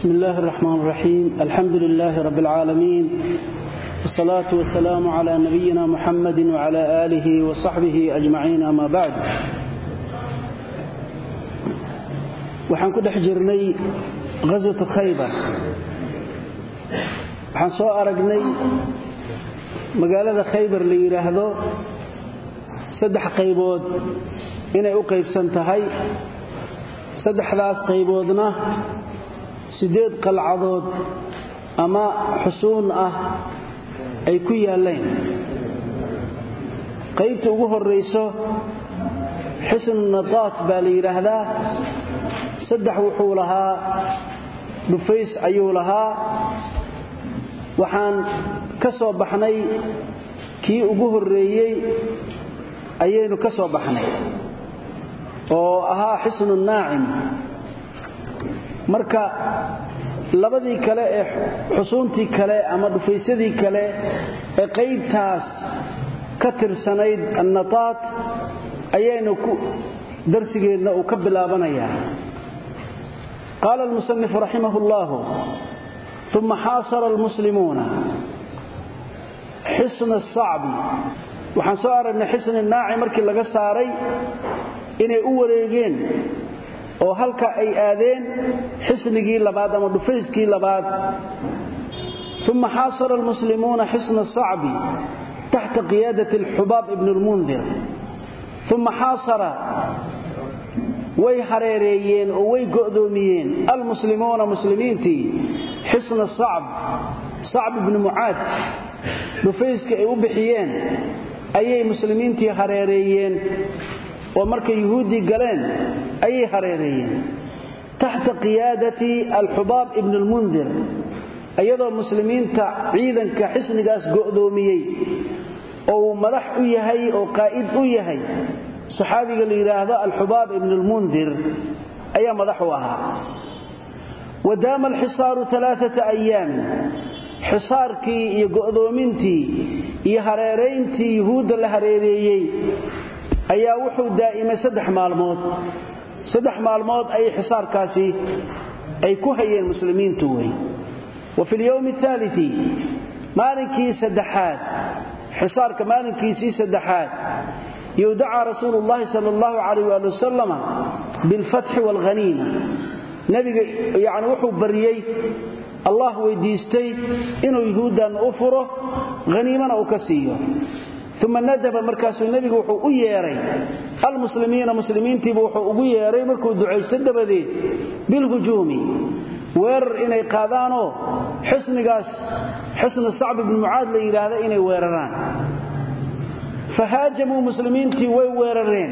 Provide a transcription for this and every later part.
بسم الله الرحمن الرحيم الحمد لله رب العالمين والصلاة والسلام على نبينا محمد وعلى آله وصحبه أجمعين أما بعد waxaan ku dhex jirnay ghaswatu khaybar waxaan soo aragnay magaalada khaybar la yidhaahdo saddex qaybood inay u qaybsan tahay saddexdaas qayboodna siddeed qalcadood ama xusuun ah ay ku yaalleen qaybta ugu horrayso xisnu nataat baa la yidhaahdaa. Saddex wuxuu lahaa dhufays ayuu lahaa. Waxaan ka soo baxnay kii ugu horreeyey ayaynu ka soo baxnay oo ahaa xisnu naacim marka labadii kale ee xusuuntii kale ama dhufaysadii kale ee qaybtaas ka tirsanayd annataat ayaynu darsigeedna uu ka bilaabanayaa. Qaala almusanifu raximah اllahu uma xaasara almuslimuuna xisna asacbi waxaan soo aragnay xisni naaci markii laga saaray inay u wareegeen oo halka ay aadeen xisnigii labaad ama dhufayskii labaad. Uma xaasara almuslimuuna xisna asacbi taxta qiyaadati alxubaab ibn اlmundir uma xaasara way hareereeyeen oo way go'doomiyeen almuslimuuna muslimiintii xisna sacb. Sacb ibni mucaad dhufayska ay u bixiyeen ayay muslimiintii hareereeyeen oo markay yuhuuddii galeen ayay hareereeyeen. Taxta qiyaadati alxubaab ibni lmundir iyadoo muslimiinta ciidanka xisnigaas go'doomiyey oo madax u yahay oo qaa'id u yahay saxaabiga la yidhaahdo alxubaab ibn lmundir ayaa madax u ahaa. Wa daama alxisaaru alaaata ayaamin xisaarkii iyo go'doomintii iyo hareerayntii yuhuudda la hareereeyey ayaa wuxuu daa'imay saddex maalmood. Saddex maalmood ayay xisaarkaasi ay ku hayeen muslimiintu wey wa fi lyowmi aalii maalinkii saddexaad xisaarka maalinkiisii saddexaad yudacaa rasuulu llahi sal allahu calayh waali wasalama bilfatxi waalghaniima nebiga yacni wuxuu bariyey allah weydiistay inuu yuhuuddan u furo haniimana uu ka siiyo uma nadaba markaasuu nebigu wuxuu u yeedhay almuslimiina muslimiintiibu wuxuu ugu yeedhay markuu ducaysto dabadeed bilhujuumi weerar inay qaadaanoo xisnigaas xisni sacb ibni mucaad la yidhaahda inay weeraraan. Fahaajamuu muslimiintii way weerareen.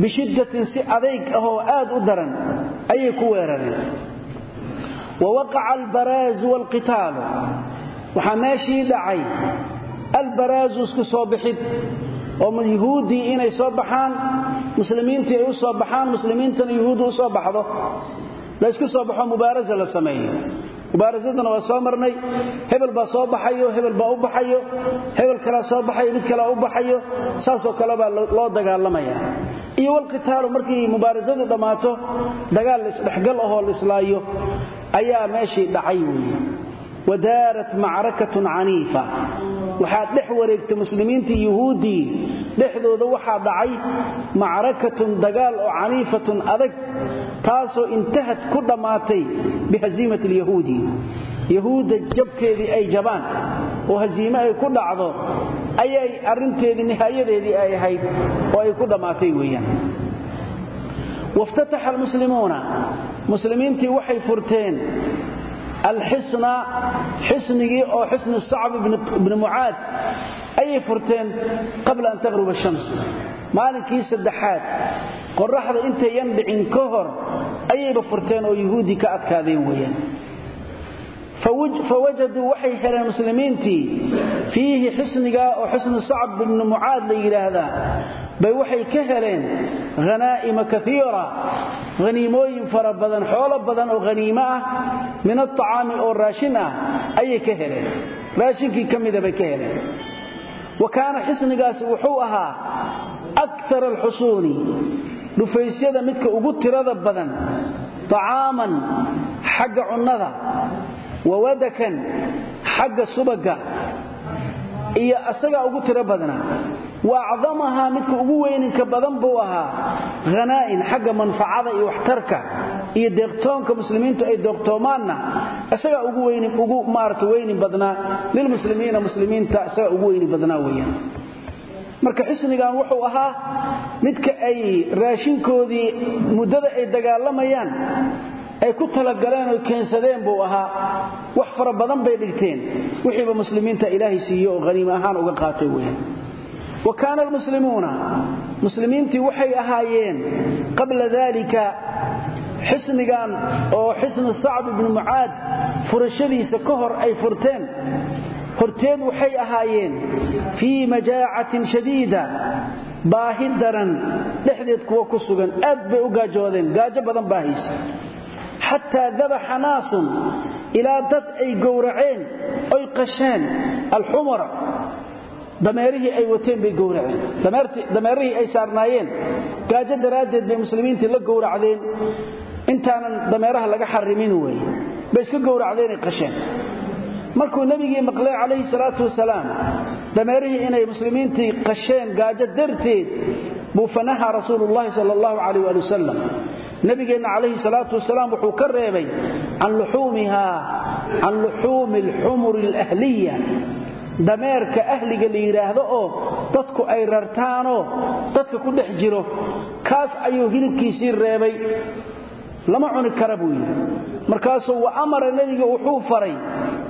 Bishiddatin si adayg ahoo aad u daran ayay ku weerareen. Wa waqaca albaraazu waalqitaalu meeshii dhacay albaraazu isku soo bixid oo yuhuuddii inay soo baxaan muslimiintii ay u soo baxaan muslimiintana yuhuuddu u soo baxdo. La ysku soo baxo mubaarasa la sameeyo. Mubaarasadana waa soo marnay hebel baa soo baxayo hebel baa u baxayo hebel kalaa soo baxayo mid kalea u baxayo saasoo kale baa loo dagaalamaya. Iyo walqitaalu markii mubaarasadu dhammaato dagaal laisdhexgal ahoo laislaayo ayaa meeshii dhacay weeye. Wadaarat macrakatun caniifa waxaa dhex wareegtay muslimiintii yuhuuddii dhexdooda waxaa dhacay macrakatun dagaal oo caniifatun adag taasoo intahad ku dhammaatay bihaziimati alyahuudi. Yahuudda jabkeedii ay jabaan oo hasiime ay ku dhacdo ayay arrinteedii nihaayadeedii ay ahayd oo ay ku dhammaatay weeyaan. Waftataxa almuslimuuna muslimiintii waxay furteen alxisna xisnigii oo xisni sacb ibni mucaad ayay furteen qabla an taqruba shamsu maalinkii saddexaad. Qoraxda intayan dhicin ka hor ayayba furteen oo yuhuuddii ka adkaadeen weeyaan fawajaduu waxay heleen muslimiintii fiihi xisnigaa oo xisni sacb ibni mucaad la yidhaahdaa bay waxay ka heleen hanaa'ima kaiira haniimooyin fara badan xoolo badan oo haniimo ah min alطacaami oo raashin ah ayay ka heleen raashinkii ka mida bay ka heleen wa kaana xisnigaasi wuxuu ahaa akar alxusuuni dhufaysyada midka ugu tirada badan طacaaman xagga cunnada wawadakan xagga subaga iyo asagaa ugu tiro badnaa wa acdamahaa midka ugu weyninka badan buu ahaa hanaa'in xagga manfacada iyo waxtarka iyo deeqtoonka muslimiintu ay deeqtoomaanna. Isagaa ugu maarata weynin badnaa lilmuslimiina muslimiinta ugu weyni badnaa weeyaan. Marka xisnigan wuxuu ahaa midka ay raashinkoodii muddada ay dagaalamayaan ay ku talagaleen oo keensadeen buu ahaa. Wax fara badan bay dhigteen. Wixiiba muslimiinta ilaahay siiye oo haniime ahaan uga qaatay weeyaan wa kaana almuslimuuna muslimiintii waxay ahaayeen qabla dalika xisnigan oo xisnu sacb ibnu mucaad furashadiisa ka hor ay furteen. Horteed waxay ahaayeen fii majaacatin shadiida baahi daran dhexdeed kuwa ku sugan. Aad bay u gaajoodeen. Gaajo badan baa hayse xataa dabaxa naasun ilaa dad ay gowraceen oy qasheen. Alxumara dameerihii ay wateen bay gowraceen. Dameerihii ay saarnaayeen. Gaajo daraaddeed bay muslimiintii la gowracdeen. Intaanan dameeraha laga xarimin wey. Bay iska gowracdeenay qasheen. Markuu nebigii maqlay calayhi salaatu wasalaam dameerihii inay muslimiintii qasheen gaajo darteed buu fanaha rasuulullahi sala allahu nabigeenna calayhi salaatu wasalaam wuxuu ka reebay can luxuumi alxumuri alahliya. Dameerka ahliga la yidhaahdo oo dadku ay rartaanoo dadka ku dhex jiro kaas ayuu hilibkiisii reebay. Lama cuni kara buu yidhi. Markaasuu wa amara nebiga wuxuu faray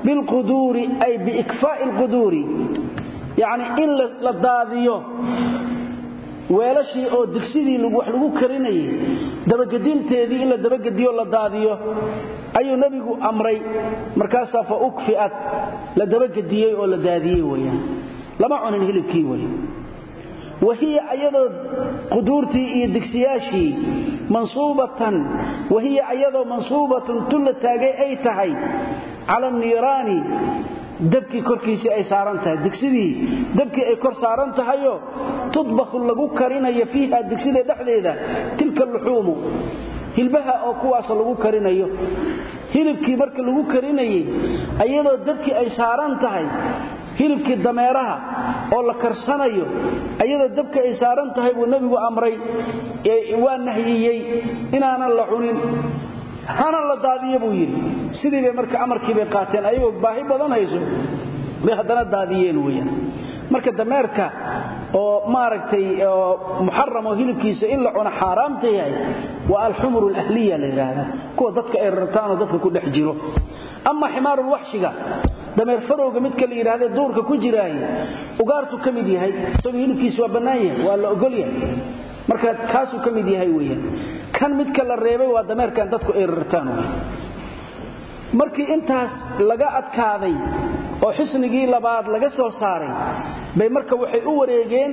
bilquduuri ay biikfaa'i alquduuri yacni in la daadiyo weelashii oo digsidii wax lagu karinayay dabagedinteedii in la dabagediyo la daadiyo ayuu nebigu amray. Markaasaa fa ukfi'at la dabagediyey oo la daadiyey weyaan lama cunin hilibkii wey wahiya ayadoo quduurtii iyo digsiyaashii mansuubatan wahiya ayadoo mansuubatun tun la taagay ay tahay cala niiraani dabkii korkiisii ay saaran tahay. Digsidii dabkii ay kor saaran tahayo tudbaku lagu karinayo fiiha digsida dhexdeeda tilka luxuumu hilbaha oo kuwaas lagu karinayo. Hilibkii marka lagu karinayay ayadoo dabkii ay saaran tahay hilibkii dameeraha oo la karsanayo ayadoo dabka ay saaran tahay buu nebigu amray waa nahyiyey inaanan la cunin hana la daadiyo buu yidhi sidii bay marka amarkii bay qaateen ayagoo baahi badan hayso bay haddana daadiyeen weyaan marka dameerka oo maaragtay muxaram oo hilibkiisa in la cuno xaaraamta yahay waa alxumuru alahliya la yidhaahdaa kuwa dadka ay rartaanoo dadka ku dhex jiro. Ama ximaarulwaxshiga dameer farowga midka la yidhahdee duurka ku jiraaye ugaartu ka yahay isagoo hilibkiisa waa bannaan waa la ogol yahay. Marka kaasuu ka yahay weyaan kan midka la reebay waa dameerkan dadku ay rartaan markii intaas laga adkaaday oo xisnigii labaad laga soo saaray bay marka waxay u wareegeen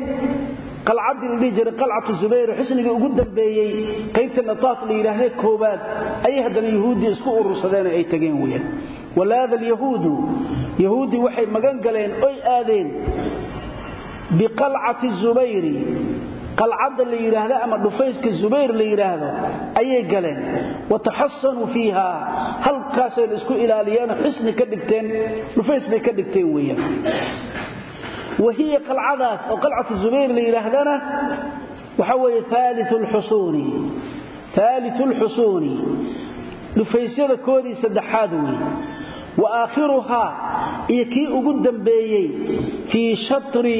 qalcaddii la dhihi jiray qalcatu zubayr xisnigii ugu dambeeyey qaybta nataat la yidhaahdee koowaad ayay haddana yahuuddii isku urursadeen ay tageen weyaan walaada alyahuudu yahuuddii waxay magan galeen oy aadeen biqalcati zubayri qalcadda la yidhaahdo ama dhufayska zubayr la yidhaahdo ayay galeen. Wataxasanuu fiiha halkaasay la isku ilaaliyeenoo xisni ka dhigteen dhufays bay ka dhigteen weeyaan. Wahiya qalcadaas oo qalcatu zubayr la yidhaahdana waxa weeye aaliu lxusuuni dhufaysyada koodii saddexaad wey wa aakhiruhaa iyo kii ugu dambeeyey fii shatri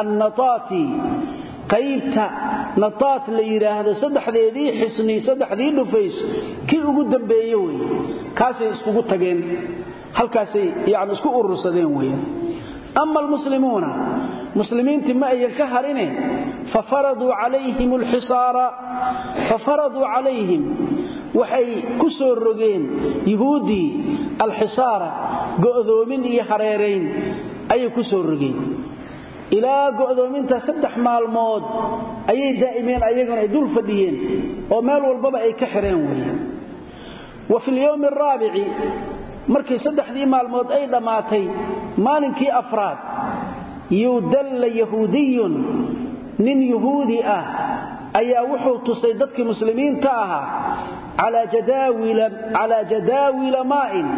annataati qaybta nataat la yidhaahdo saddexdeedii xisni saddexdii dhufays kii ugu dambeeye wey kaasay iskugu tageen halkaasay yani isku urursadeen weeyaan ama almuslimuuna muslimiintii ma ayan ka harine fafaraduu calayhim alxisaara fafaraduu calayhim. Waxay ku soo rogeen yuhuuddii alxisaara go'doomin iyo hareerayn ayay ku soo rogeen ilaa go'doominta saddex maalmood ayay daa'imeen ayaguna ay dul fadhiyeen oo meel walbaba ay ka xireen weeyaan. Wa fi lyowmi araabici markii saddexdii maalmood ay dhammaatay maalinkii afraad yudalla yahuudiyun nin yuhuudi ah ayaa wuxuu tusay dadkii muslimiinta ahaa calaa jadaawila maa'in.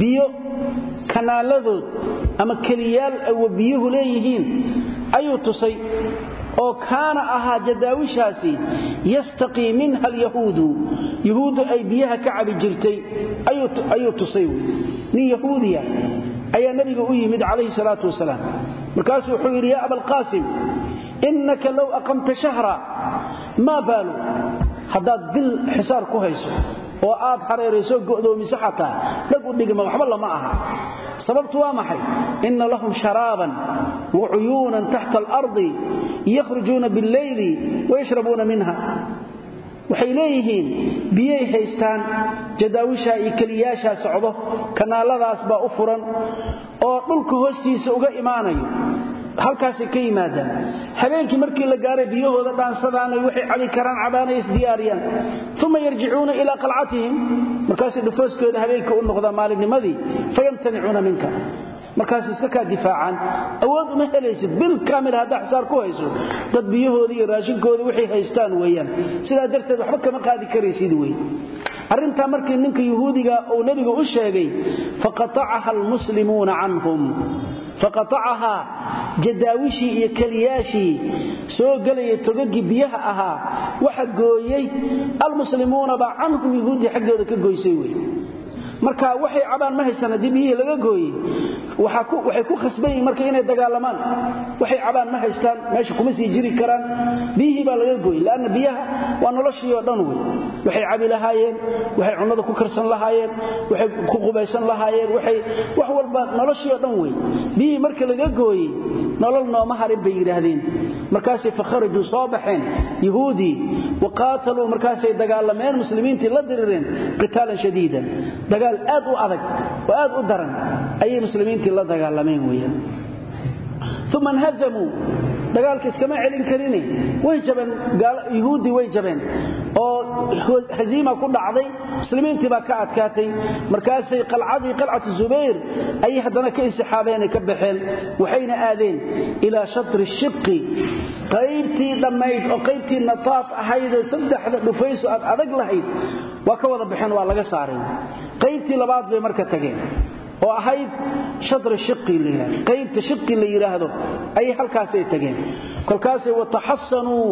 Biyo kanaaladood ama keliyaal awa leeyihiin ayuu tusay oo kaana ahaa jadaawishaasi yastaqii minha alyahuudu yahuuddu ay biyaha ka cabi jirtay ayuu tusay. Nin yahuudiya ayaa nabiga u yimid calayhi salaatu wasalaam. Markaasuu wuxuu yidhi yaa abalqaasim innaka low aqamta shahra maa baalu? Haddaad bil xisaar ku hayso oo aad hareerayso go'doomiso xataa dhag u dhigma waxba lama aha sababtu waa maxay? Inna lahum sharaaban wa cuyuunan taxta alardi yakhrujuuna billeyli wayashrabuuna minha. Waxay leeyihiin biyay haystaan jadaawishaa iyo keliyaashaa socdo kanaaladaas baa u furan oo dhulka hoostiisa uga imaanayo halkaasay ka yimaadaan. Habeenkii markii la gaaray biyahooda dhaansadaana waxay cabi karaan cabaanay isdiyaariyaan uma yarjicuuna ilaa qalcatihim. Markaasay dhufooskooda habeenka u noqdaa maalinnimadii fayamtanicuuna minka. Markaas iska kaa difaacaan. Awood uma helaysid bil kaamil haddaa xisaar ku hayso. Dad biyahoodii iyo raashinkooda waxay haystaan weeyaan. Sidaa darteed waxba kama qaadi karaysid wey arrintaa markii ninka yuhuudiga uu nebiga u sheegay faqatacaha almuslimuuna canhum faqatacahaa jadaawishii iyo keliyaashii soo gelaya togagii biyaha ahaa waxa gooyey almuslimuuna baa canhum yuhuuddii xaggooda ka goysay wey marka waxay cabaan ma haysan haddii biyihii laga gooyey? Waxay ku khasban yihiin marka inay dagaalamaan. Waxay cabaan ma haystaan meesha kuma sii jiri karaan. Biyihii baa laga gooyey lanna biyaha waa noloshii oo dhan wey waxay cabi lahaayeen waxay cunnada ku karsan lahaayeen waxay ku qubaysan lahaayeen wax walba noloshii oo dhan wey biyihii marka laga gooyey nolol nooma harin bay yidhaahdeen. Markaasay fakharajuu soo baxeen yahuudii wa qaataluu markaasay dagaalameen muslimiintii la dirireen qitaalan shadiidan dagaal aad u adag oo aad u daran ayay muslimiintii la dagaalameen weyaan uma nhazamuu dagaalka iskama celin karine way jabeen yuhuuddii way jabeen. Oo haziima ku dhacday muslimiintii baa ka adkaatay. Markaasay qalcadii qalcatu zubayr ayay haddana ka insixaabeen ka baxeen waxayna aadeen ilaa shatri shiqi qaybtii dhammayd oo qaybtii nataaf ahaydee saddexda dhufayso aad adag lahayd waa ka wada baxeen waa laga saareen qaybtii labaad bay marka tageen oo ahayd shatri shiqi la yidhahdo qaybta shiqi la yidhaahdo ayay halkaasay tageen. Kolkaasay wataxasanuu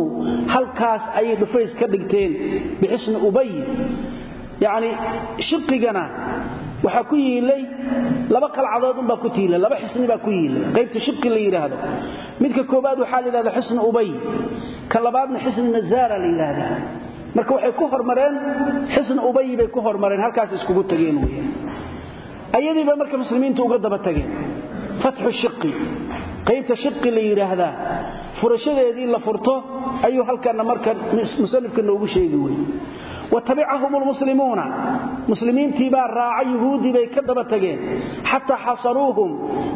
halkaas ayay dhufays ka dhigteen bixisni ubay. Yacni shiqigana waxaa ku yiilay laba qalcadood unbaa ku tiilay laba xisni baa ku yiilay qaybta shiqi la yidhaahdo. Midka koobaad waxaa la yidhahda xisni ubay ka labaadna xisni nazaara la yidhaahdaa. Marka waxay ku hormareen xisni ubay bay ku hormareen halkaas iskugu tageen weeyaan ayadiiba marka muslimiintu uga daba tageen. Fatxu shiqi qaybta shiqi la yidhaahdaa furashadeedii la furto ayuu halkana marka musanifka noogu sheegi wey wa tabicahum lmuslimuuna muslimiintii baa raaca yuhuudii bay ka daba tageen. Xataa xasaruuhum.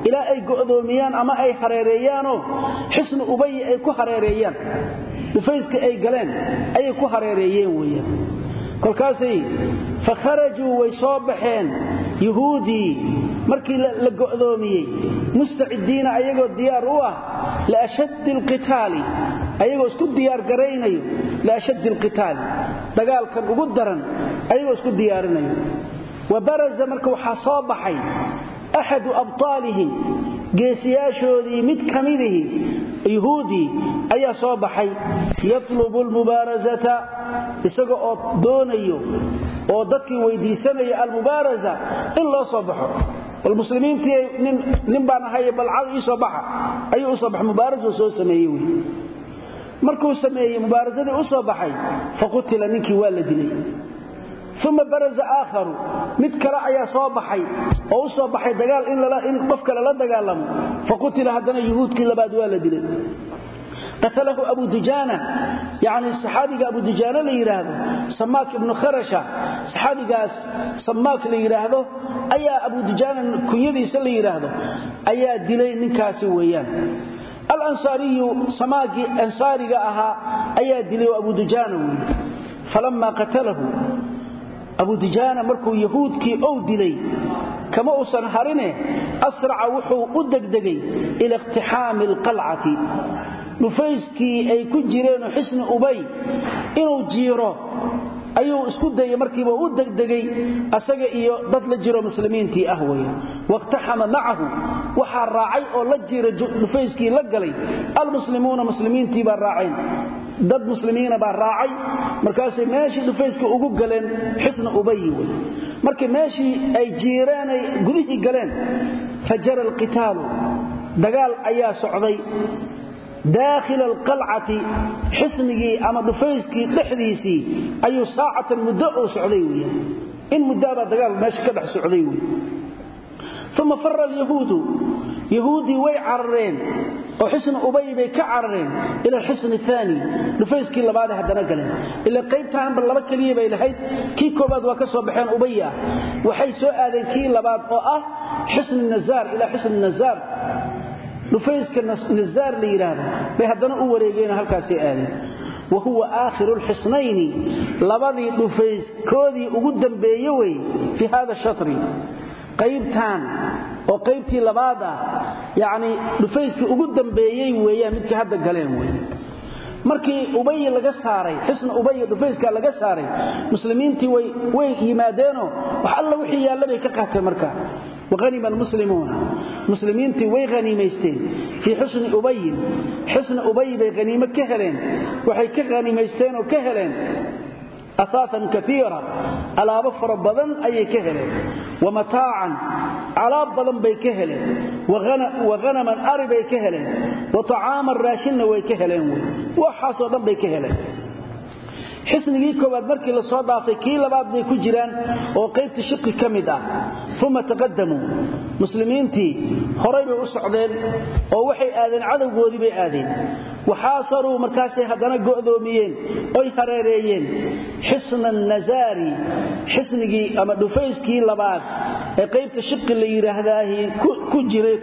Ilaa ay go'doomiyaan ama ay hareereeyaanoo xisnu ubayi ay ku hareereeyaan. Dhufayska ay galeen ayay ku hareereeyeen weeyaan. Kolkaasay fa kharajuu way soo baxeen yuhuudii markii la go'doomiyey mustacidiina ayagoo diyaar u ah liashaddi alqitaali ayagoo isku diyaargaraynayo liashaddi alqitaali. Dagaalkan ugu daran ayagoo isku diyaarinayo. Wa baraza marka waxaa soo baxay axadu abtaalihim geesiyaashoodii mid ka midihi yuhuudii ayaa soo baxay. Yatlubu almubaarazata isaga oo doonayo oo dadkii weydiisanaya almubaaraza in loo soo baxo. Bal muslimiintii nin baan ahay balcad ii soo baxa. Ayuu u soo baxay mubaarasuu soo sameeyey markuu sameeyey mubaarazadii u soo baxay faqutila ninkii waa la dilay. Uma baraza aakharu. Mid kale ayaa soo baxay oo u soo baxay dagaal in qof kale la dagaalamo. Faqutila haddana yuhuudkii labaad waa la dilay qatalahu abu dujaana yani saxaabiga abu dujaana la yidhaahdo samaak ibnu kharasha. Saxaabigaas samaak la yidhaahdo ayaa abu dujaana kunyadiisa la yidhaahdo ayaa dilay ninkaasi weeyaan. Alansaariyu samaagii ansaariga ahaa ayaa dilay oo abu dujaana wey falama qatalahu. Abu dujaana markuu yahuudkii ou dilay kama uusan harine asraca wuxuu u dhufayskii ay ku jireenoo xisni ubay inuu jiiro ayuu isku dayay markiiba u degdegay asaga iyo dad la jiro muslimiintii ah wey waqtaxama macahu waxaa raacay oo la jira dhufayskii la galay. Almuslimuuna muslimiintii baa raaceen. Dad muslimiina baa raacay. Markaasay meeshii dhufayska ugu galeen xisna ubayi wey markii meeshii ay jiireenay gudihii galeen fajara alqitaalu dagaal ayaa socday daakhila alqalcati xisnigii ama dhufayskii dhexdiisii ayuu saacatan muddo uu socday wey in muddaabaa dagaal meesha ka dhex socday wey uma fara alyahuudu yahuuddii way carareen oo xisni ubay bay ka carareen ila alxisni aani dhufayskii labaadee haddana galeen ila qaybtaanba laba keliya bay lahayd kii koobaad waa ka soo baxeen ubay ah waxay soo dhufayska nazaar la yidhaahdo bay haddana u wareegeen halkaasay aadeen wa huwa aakhiru lxisnayni labadii dhufayskoodii ugu dambeeye wey fii hada shatri qaybtaan oo qaybtii labaad ah yacnii dhufayskii ugu dambeeyey weeyaan midkii hadda galeen wey markii ubayi laga saaray xisna ubayi dhufayska laga saaray muslimiintii way yimaadeenoo wax alla wixii yaalla bay ka qaateen markaa wahanima almuslimuuna muslimiintii way haniimaysteen fii xusni ubayin xisna ubayi bay haniimo ka heleen. Waxay ka haniimaysteen oo ka heleen aaaan kaiira alaabo fara badan ayay ka heleen wamataacan alaab badan bay ka heleen wahanaman ari bay ka heleen wa acaaman raashinna way ka heleen waxaasoo dhan bay ka heleen xisnigii koowaad markii la soo dhaafay kii labaad bay ku jiraan oo qaybta shiqi ka mid ah. Uma taqadamuu muslimiintii horay bay u socdeen oo waxay aadeen cadowgoodii bay aadeen. Waxaasaruu markaasay haddana go'doomiyeen oy hareereeyeen. Xisna nazaari xisnigii ama dhufayskii labaad ee qaybta shiqi la yidhaahdaahi ku jiray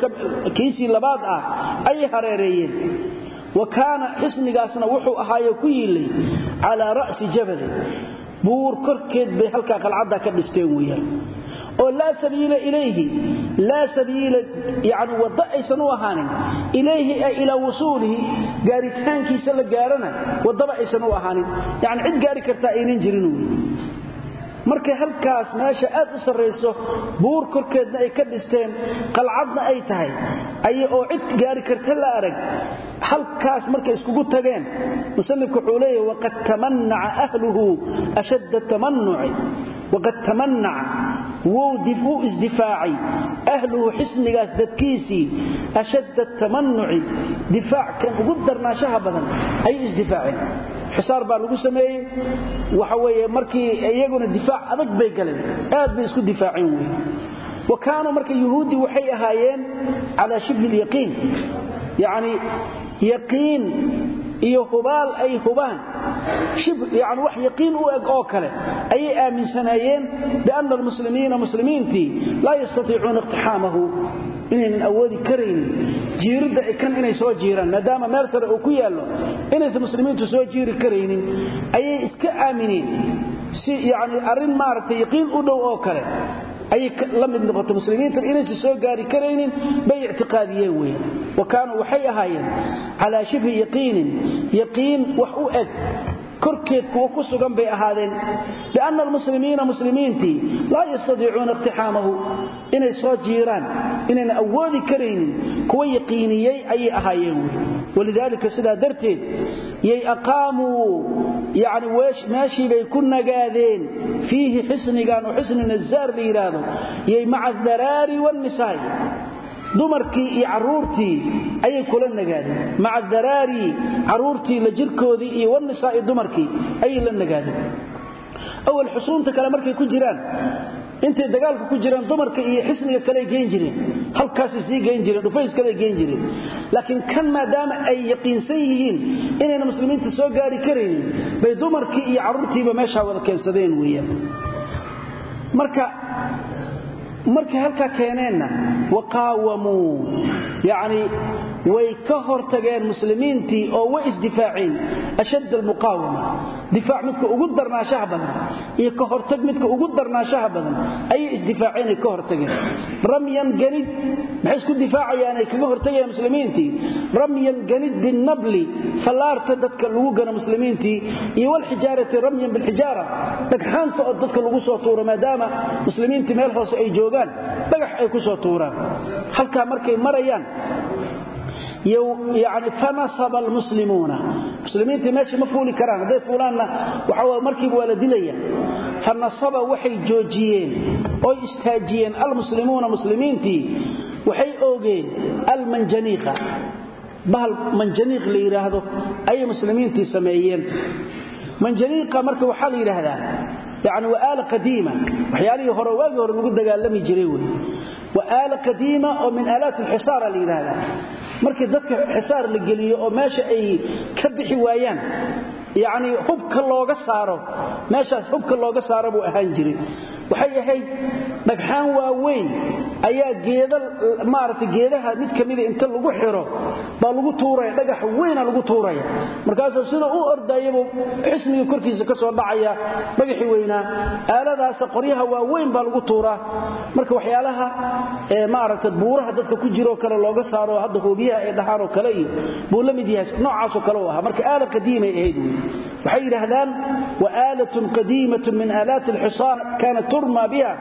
kiisii labaad ah ayay hareereeyeen. Wa kaana xisnigaasna wuxuu ahaayo ku yiilay calaa ra'si jabalin buur korkeed bay halkaa qalcadda ka dhisteen weeyaan oo laa sabiila ilayhi laa sabiila yani waddo aysan u ahaanin ilayhi ay ilaa wusuulihi gaaritaankiisa la gaarana waddaba aysan u ahaanin yani cid gaari kartaa aynan jirin markay halkaas meesha aad u sarrayso buur korkeedna ay ka dhisteen qalcadna ay tahay. Ay oo cid gaari karta la arag halkaas markay iskugu tageen musanifku wuxuu leeyahy waqad tamanaca ahluhu ashadda tamanuci waqad tamanaca wuu isdifaacay. Ahluhu xisnigaas dadkiisii ashadda tamanuci difaackan ugu darnaashaha badan ayay isdifaaceen xisaar baa lagu sameeyey. Waxa weeye markii iyaguna difaac adag bay galeen. Aad bay isku difaaceen wey wa kaanuu marka yuhuuddi waxay ahaayeen calaa shibhi lyaqiin yacni yaqiin iyo hubaal ay hubaan. Yani wax yaqiin u eg oo kale ayay aaminsanaayeen bianna almuslimiina muslimiintii laa yastatiicuuna iqtixaamahu. Inaynan awoodi karaynin jiiridda kan inay soo jiiraan maadaama meel sare uu ku yaallo inaysan muslimiintu soo jiiri karaynin ayay iska aamineen si yani arrin maaragtay yaqiin u dhow oo kale ayay la mid noqotay muslimiinta inaysan soo gaari karaynin bay ictiqaadiyeen wey wa kaanuu waxay ahaayeen calaa shibhi yaqiinin yaqiin wax u eg korkeed kuwa ku sugan bay ahaadeen. Bianna almuslimiina muslimiintii laa yastadiicuuna iqtixaamahu inay soo jiiraan inayna awoodi karaynin kuwa yaqiiniyey ayay ahaayeen sidaa darteed yay aqaamuu yani meeshii bay ku nagaadeen fiihi xisnigan oo xisni nazaar la yidhaahdo yay maca adaraari waannisaa'i dumarkii iyo caruurtii ayay kula nagaadeen. Maca daraari caruurtii la jirkoodii iyo wanisaa'i dumarkii ayay la nagaadeen. Awal xusuunta intay dagaalka ku jiraan dumarka iyo xisniga kale geen jireen. Halkaasay sii geen jireen dhufays kale geen jireen. Laakiin kan maadaama ay yaqiinsan yihiin inayna muslimiinta soo gaari karaynin bay dumarkii iyo caruurtiiba meeshaa wada keensadeen weeyaan. Marka markay halkaa keeneenna waqaawamuu yacni way ka hortageen muslimiintii oo way isdifaaceen ashadd almuqaawama. Difaac midka ugu darnaashaha badan iyo ka hortag midka ugu darnaashaha badan ayay isdifaaceen ka hortageen. Ramyan ganid maxay isku difaacayaan ay kaga hortagayaan muslimiintii? Ramyan ganid binabli fallaarta dadka lagu gano muslimiintii iyo walxijaarati ramyan bilxijaara dhagxaanta oo dadka lagu soo tuuro maadaama muslimiintii meel hoose ay joogaan dhagax ay ku soo tuuraan. Halkaa markay marayaan fanasaba almuslimuuna. Muslimiintii meesha ma fuuli karaan hadday fuulaanna waxa markiiba waa la dilaya. Fanasaba waxay joojiyeen oy istaajiyeen almuslimuuna muslimiintii waxay oogeen almanjaniiqa. Bahal manjaniiq la yidhaahdo ayay muslimiintii sameeyeen. Manjaniiqa marka waxaa la yidhaahdaa yani waa aala qadiima. Waxyaalihii hore waagii hore aala qadiima oo min aalaat alxisaara la yidhaahdaa markii dadka xisaar la geliyo oo meesha ay ka bixi waayaan yacni hubka looga saaro meeshaas hubka looga saaro buu ahaan jiray waxay ahayd dhagxaan waaweyn. Ayaa geedaha mid ka mida inta lagu xiro baa lagu tuuraya dhagax weyna lagu tuuraya. Markaasuu sida u ordayabuu xisniga korkiisa ka soo dhacaya dhagaxii weynaa. Aaladaasa qoryaha waaweyn baa lagu tuuraa. Marka waxyaalaha maaragtay buuraha dadka ku jiroo kale looga saaro hadda hoobiyaha ay dhahaan oo kale iyo buu la mid yahay kale u marka aala qadiimay ahayd waxay yidhaahdaan wa aalatun qadiimatun min aalaati alxisaan kaanat turma biha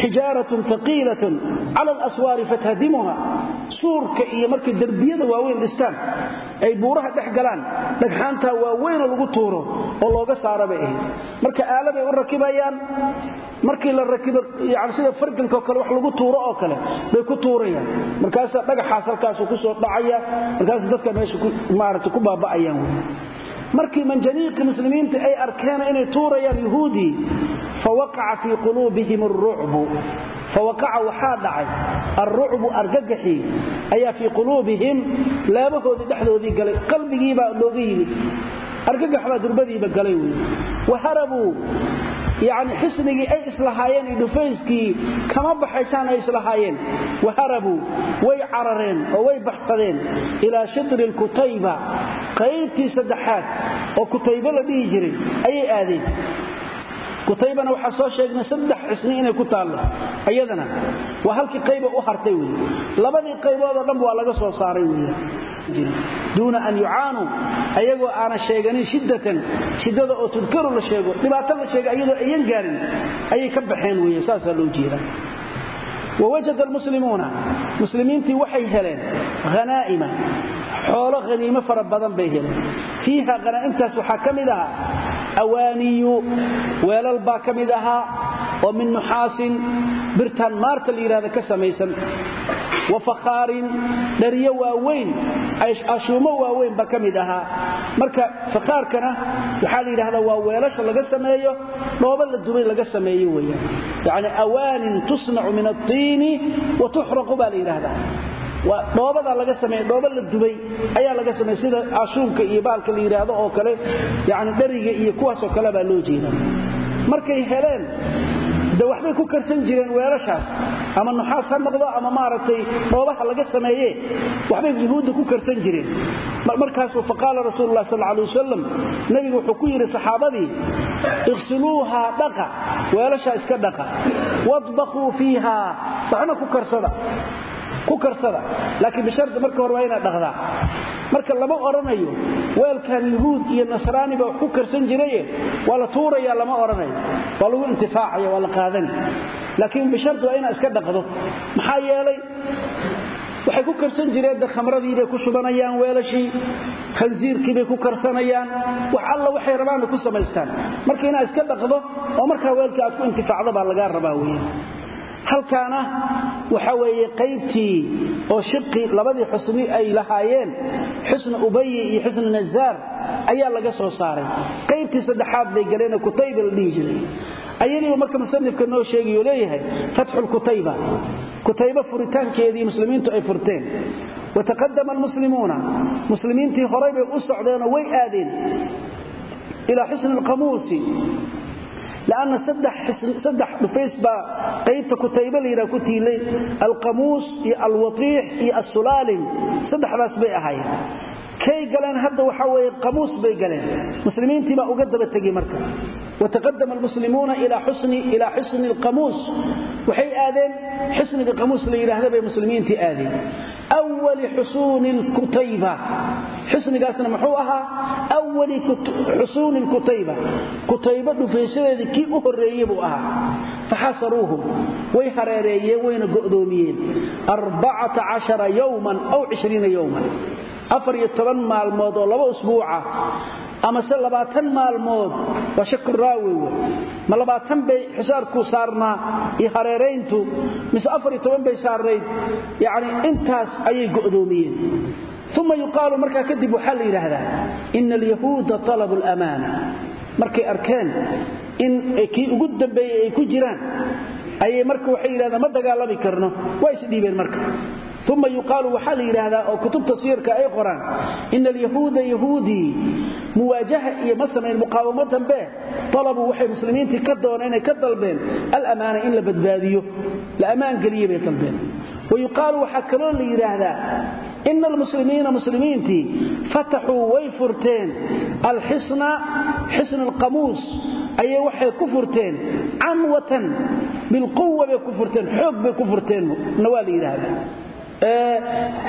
xijaaratun haqiilatun cala alaswaari fathadimuha suurka iyo markay derbiyada waaweyn dhistaan ay buuraha dhex galaan dhagxaantaa waaweynoo lagu tuuro oo looga saara bay ahayd. Marka aaladay u rakibayaan markii la rakibo yani sida fargankao kale wax lagu tuuro oo kale bay ku tuurayaan. Markaasaa dhagaxaas halkaasu ku soo dhacaya markii manjaniiqii muslimiinta ay arkeen inay tuurayaan yuhuudii fawaqaca fii quluubihim arucbu fawaqaca waxaa dhacay alrucbu argagaxii ayaa fii quluubihim laabahoodii dhexdoodii galay qalbigiibaa looga yimid argagax baa durbadiiba galay wey waharabuu yani xisnigii ay islahaayeen iyo dhufayskii kama baxaysaan ay islahaayeen. Waharabuu way carareen oo way baxsadeen ilaa shidri lkutayba qaybtii saddexaad oo kutayba la dhihi jiray ayay aadeen kutaybana waxaa soo sheegnay saddex xisni inay ku taallo iyadana waa halkii qayba u hartay wey labadii qayboodoo dhan waa laga soo saaray wey duuna an yucaanuu ayagoo aanan sheeganin shiddatan shiddada oo tudkaru la sheego dhibaato la sheega iyadoo ayan gaarin ayay ka baxeen wey saasaa loo jeeda wawajada almuslimuuna muslimiintii waxay heleen hanaa'ima xoolo haniimo fara badan bay heleen. Fiiha hanaa'imtaas waxaa ka awaaniyu weelal baa ka mid ahaa oo min nuxaasin birtaan maarta la yidhahda ka samaysan. Wa fakhaarin dhariyo waaweyn ashuumo waaweyn baa ka mid ahaa. Marka fakhaarkana waxaa la yidhahdaa waa weelasha laga sameeyo dhooba la dubay laga sameeyo weyaan yacni awaanin tusnacu min altiini wa tuxraqu baa la yidhaahdaa waa dhoobadaa laga sameeye dhooba la dubay ayaa laga sameeye sida ashuunka iyo baalka la yidhaahdo oo kale yacni dhariga iyo kuwaasoo kale baa loo jeeda markay heleen de waxbay ku karsan jireen weelashaas ama nuxaas ha noqdo ama maaragtay dhoobaha laga sameeye waxbay yuhuudda ku karsan jireen. Markaasuu faqaala rasuulu lah sal alay wasalam nebigu wuxuu ku yidhi saxaabadii iqsiluuhaa dhaqa weelashaa iska dhaqa wadbaquu fiiha waxna ku karsada ku karsada. Laakiin bishardi marka hore waa inaad marka lama odhanayo weelkan yuhuud iyo nasraani baa ku karsan jiraye waa tuuraya lama odhanayo waa lagu intifaacaya waa la laakiin bishardi waa iska dhaqdo. Maxaa yeelay waxay ku karsan jireen de khamradiibay ku shubanayaan weelashii khansiirkiibay ku karsanayaan. Wax alla waxay rabaanna ku samaystaan. Marka inaad iska dhaqdo oo markaa weelkii aad ku intifaacdo baa lagaa rabaa weya halkaana waxa weeye qaybtii oo shiqi labadii xusni ay lahaayeen xusnu ubayi iyo xusnu nazaar ayaa laga soo saaray. Qaybtii saddexaad bay galeenoo kutayba la dhihi jiray. Marka musanifka noo sheegayo leeyahay fatxu lkutayba kutayba furitaankeedii muslimiintu ay furteen. Wataqadama almuslimuuna. Muslimiintii horay bay u socdeenoo way aadeen. Ilaa xusni alqamuusi laanna saddex dhufays baa qaybta kutayba layidhaha ku tiilay alqamuus iyo alwatiix iyo assulaalim saddexdaas bay ahaayeen kay galeen hadda waxa weye qamuus bay galeen muslimiintii baa uga daba tegey marka wataqadama almuslimuuna ilaa xusni alqamuus waxay aadeen xusniga qamuus la wali xusuuni lkutayba xusnigaasna muxuu ahaa wali xusuuni lkutayba kutayba. Dhufaysadeedii kii u horreeye buu ahaa. Faxasaruuhum way hareereeyeen wayna go'doomiyeen. Yowman aw cishriina yowman afar iyo toban maalmood oo laba usbuuca amase labaatan maalmood waa shaku raawi w ma labaatan bay xisaarkuu saarnaa iyo hareerayntu mise afar iyo toban bay saarnayd. Yacni intaas ayay go'doomiyeen. Uma yuqaalu markaa kadib waxaa la yidhaahdaa ina alyahuuda talabu alamaana. Markay arkeen in kii ugu dambeeyey ay ku jiraan ayay marka waxay yidhahdaan ma dagaalami karno waa isdhiibeen marka uma yuqaalu waxaa la yidhaahdaa oo kutubta siirka ay qoraan ina alyahuuda yahuudii muwaajaha iyo ma samayn muqaawamo dambe talabuu waxay muslimiintii ka dooneen ay ka dalbeen alamaana in la badbaadiyo la ammaangeliye bay dalbeen wayuqaalu waxaa kaloo la yidhaahdaa ina almuslimiina muslimiintii fataxuu way furteen alxisna xisna alqamuus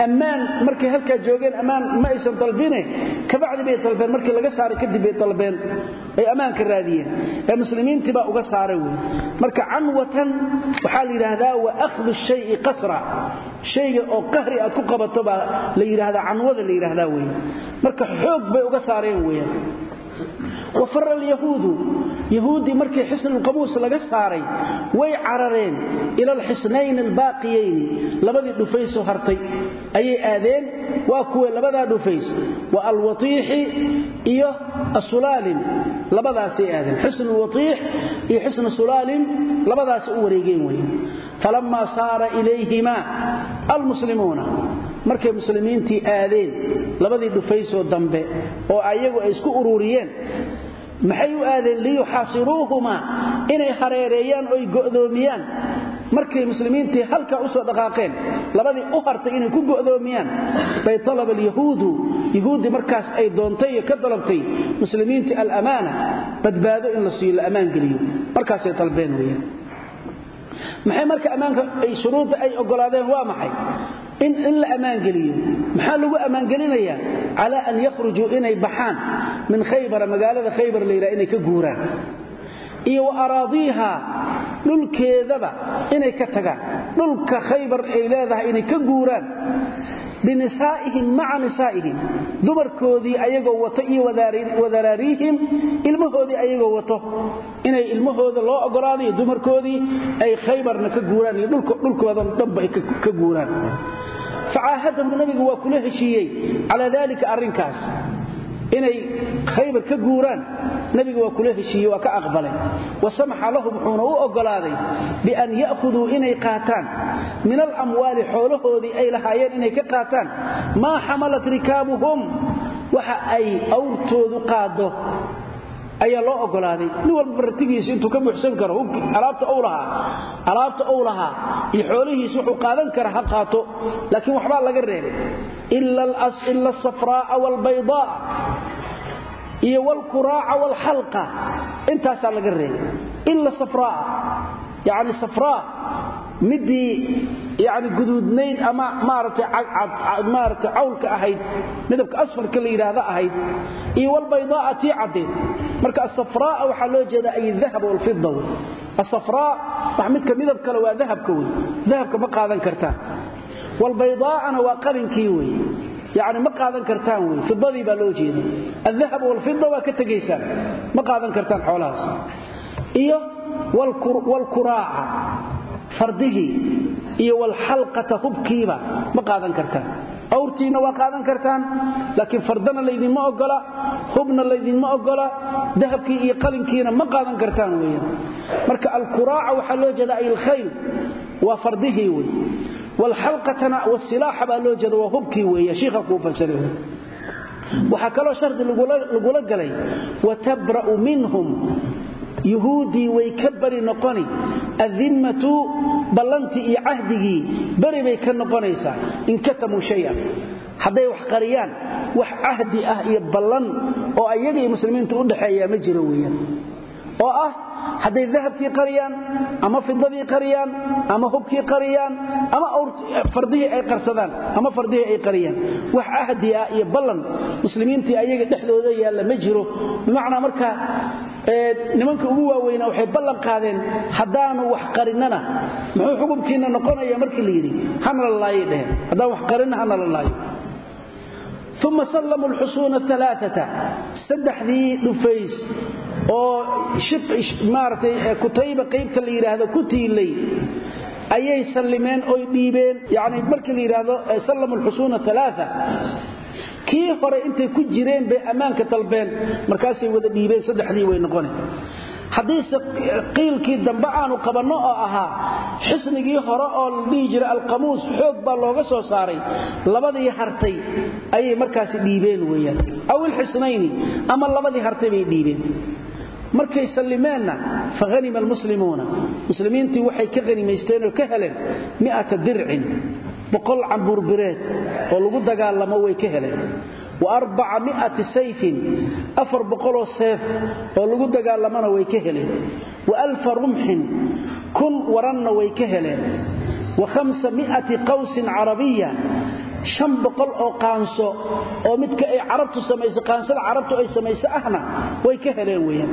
ammaan markay halkaa joogeen ammaan ma aysan dalbine kabacdi bay dalbeen markii laga saaray kadib bay dalbeen ay ammaanka raadiyeen. Ee muslimiintii baa uga saaray wey. Marka canwatan waxaa la yidhaahdaa wa akhdu shayi qasra. Shayga oo qahri aad ku qabato baa la yidhaahdaa canwada la yidhaahdaa wey. Marka xoog bay uga saareen weeyaan wafara alyahuudu yahuuddii markii xisnulqamuus laga saaray way carareen ila alxisnayn albaaqiyayni labadii dhufaysoo hartay. Ayay aadeen waa kuwe labadaa dhufays waa alwatiixi iyo asulaalim labadaasay aadeen. Xisnu lwatiix iyo xisnu sulaalim labadaasay u wareegeen wey falammaa saara ilayhimaa almuslimuuna markay muslimiintii aadeen labadii dhufaysoo dambe oo ayagu ay isku ururiyeen maxay u aadeen liyuxaasiruuhumaa inay hareereeyaan oy go'doomiyaan. Markay muslimiintii halkaa u soo dhaqaaqeen labadii u hartay inay ku go'doomiyaan. Bay talaba alyahuudu yahuuddii markaas ay doontay iyo ka dalabtay muslimiintii alamaana badbaado in la siiyo la ammaangeliyo markaasay dalbeen weyaan maxay marka ammaanka ay shuruudda ay oggolaadeen waa maxay in la ammaangeliyo. Maxaa lagu ammaangelinayaa? Calaa an yakhrujuu inay baxaan min khaybara magaalada khaybar layidhaha inay ka guuraan. Iyo wa araadiiha dhulkeedaba inay ka tagaan. Dhulka khaybar ay leedahay inay ka guuraan binisaa'ihim maca nisaa'ihim. Dumarkoodii ayagoo wato iyo wadaraariihim ilmahoodii ayagoo wato. Inay ilmahooda loo oggolaado iyo dumarkoodii ay khaybarna ka guuraan iyo dhulkoodan dhanba ay ka guuraan. Facaahadahu nabigu waa kula heshiiyey. Calaa daalika arrinkaas inay khaybar ka guuraan. Nabiga waa kula heshiiyey waa ka aqbalay. Wa samaxa lahum wuxuuna u oggolaaday bian ya'khuduu inay qaataan. Min alamwaali xoolahoodii ay lahaayeen inay ka qaataan. Maa xamalat rikaabuhum. Waxa ay awrtoodu qaaddo. Ayaa loo oggolaaday nin walba baratigiisa intuu ka buuxsan karo alaabta ou lahaa iyo xoolihiis wuxuu qaadan kara ha qaato. Laakiin waxbaa laga reebay. Ila asafraa'a waalbaydaa iyo waalkuraaca waalxalqa intaasaa laga reebay. Ila safraa'a yacni safraa. Midii yani guduudnayd ama maaragtay cawlka ahayd midabka asfarka la yidhaahda ahayd iyo walbaydaa'a tii caddeed marka asafraa'a waxaa loo jeedaa ay dahab walfida wey. Asafraa wax midka midab kale waa dahabka wey. Dahabka ma qaadan kartaan walbaydaa'ana waa qalinkii wey yani ma qaadan kartaan wey fidadii baa loo jeeda aldahab walfida waa ka tegaysaan. Ma qaadan kartaan xoolahaas. Iyo walkuraaca fardihii iyo walxalqata hubkiiba ma qaadan kartaan. Awrtiina waa qaadan kartaan laakiin fardana laydinma ogola hubna laydinma ogola dahabkii iyo qalinkiina ma qaadan kartaan weeyaan marka alkuraaca waxaa loo jeeda ay alkhayl waa fardihii wey wasilaaxa baa loo jeeda waa hubkii weeye shiikha kuu fasira waxaa kaloo shardi lagula galay watabra'u minhum yuhuudii way ka bari noqoni adimmatu ballantii iyo cahdigii beri bay ka noqonaysaa in katamuu shayan hadday wax qariyaan wax cahdi ah iyo ballan oo ayaga iyo jiro oo ah hadday dahabkii qariyaan ama fidadii qariyaan ama hubkii qariyaan ama fardihii ay qarsadaan ama fardihii ay qariyaan. Wax cahdi ah iyo ballan muslimiintii ayaga dhexdooda yaalla ma jiro. Bimacnaa marka nimanka ugu waaweynaa waxay ballan qaadeen haddaanu wax qarinnana muxuu xukumkiinna noqonaya markii la yidhi hana la dheheen haddaan wax qarinna hana la laayo. Uma sallamuu lxusuuna alaaata saddexdii dhufays oo maaragtay kutayba qaybta la yidhaahdo ku tiilay ayay sallimeen oy dhiibeen. Yani markii la yidhaahdo sallamu lxusuuna alaaa kii hore intay ku jireen bay ammaanka dalbeen markaasay wada dhiibeen saddexdii way noqone. Haddiise qiilkii dambe aanu qabanno oo ahaa xisnigii hore oo la dhihi jiray alqamuus xoog baa looga soo saaray labadii hartay ayay markaasi dhiibeen weyaan aw ilxisnayni ama labadii hartay bay dhiibeen markay sallimeenna fa hanima almuslimuuna. Muslimiintii waxay ka hanimaysteen oo ka heleen mi'ata dircin boqol cambuurbireed oo lagu dagaalamo way ka heleen. Waarbaca mi'ati sayfin afar boqoloo seef oo lagu dagaalamana way ka heleen. Wa alfa rumxin kun waranna way ka heleen. Wa khamsa mi'ati qawsin carabiya shan boqol oo qaanso oo midka ay carabtu samayso qaansada carabtu ay samayso ahna way ka heleen weeyaan.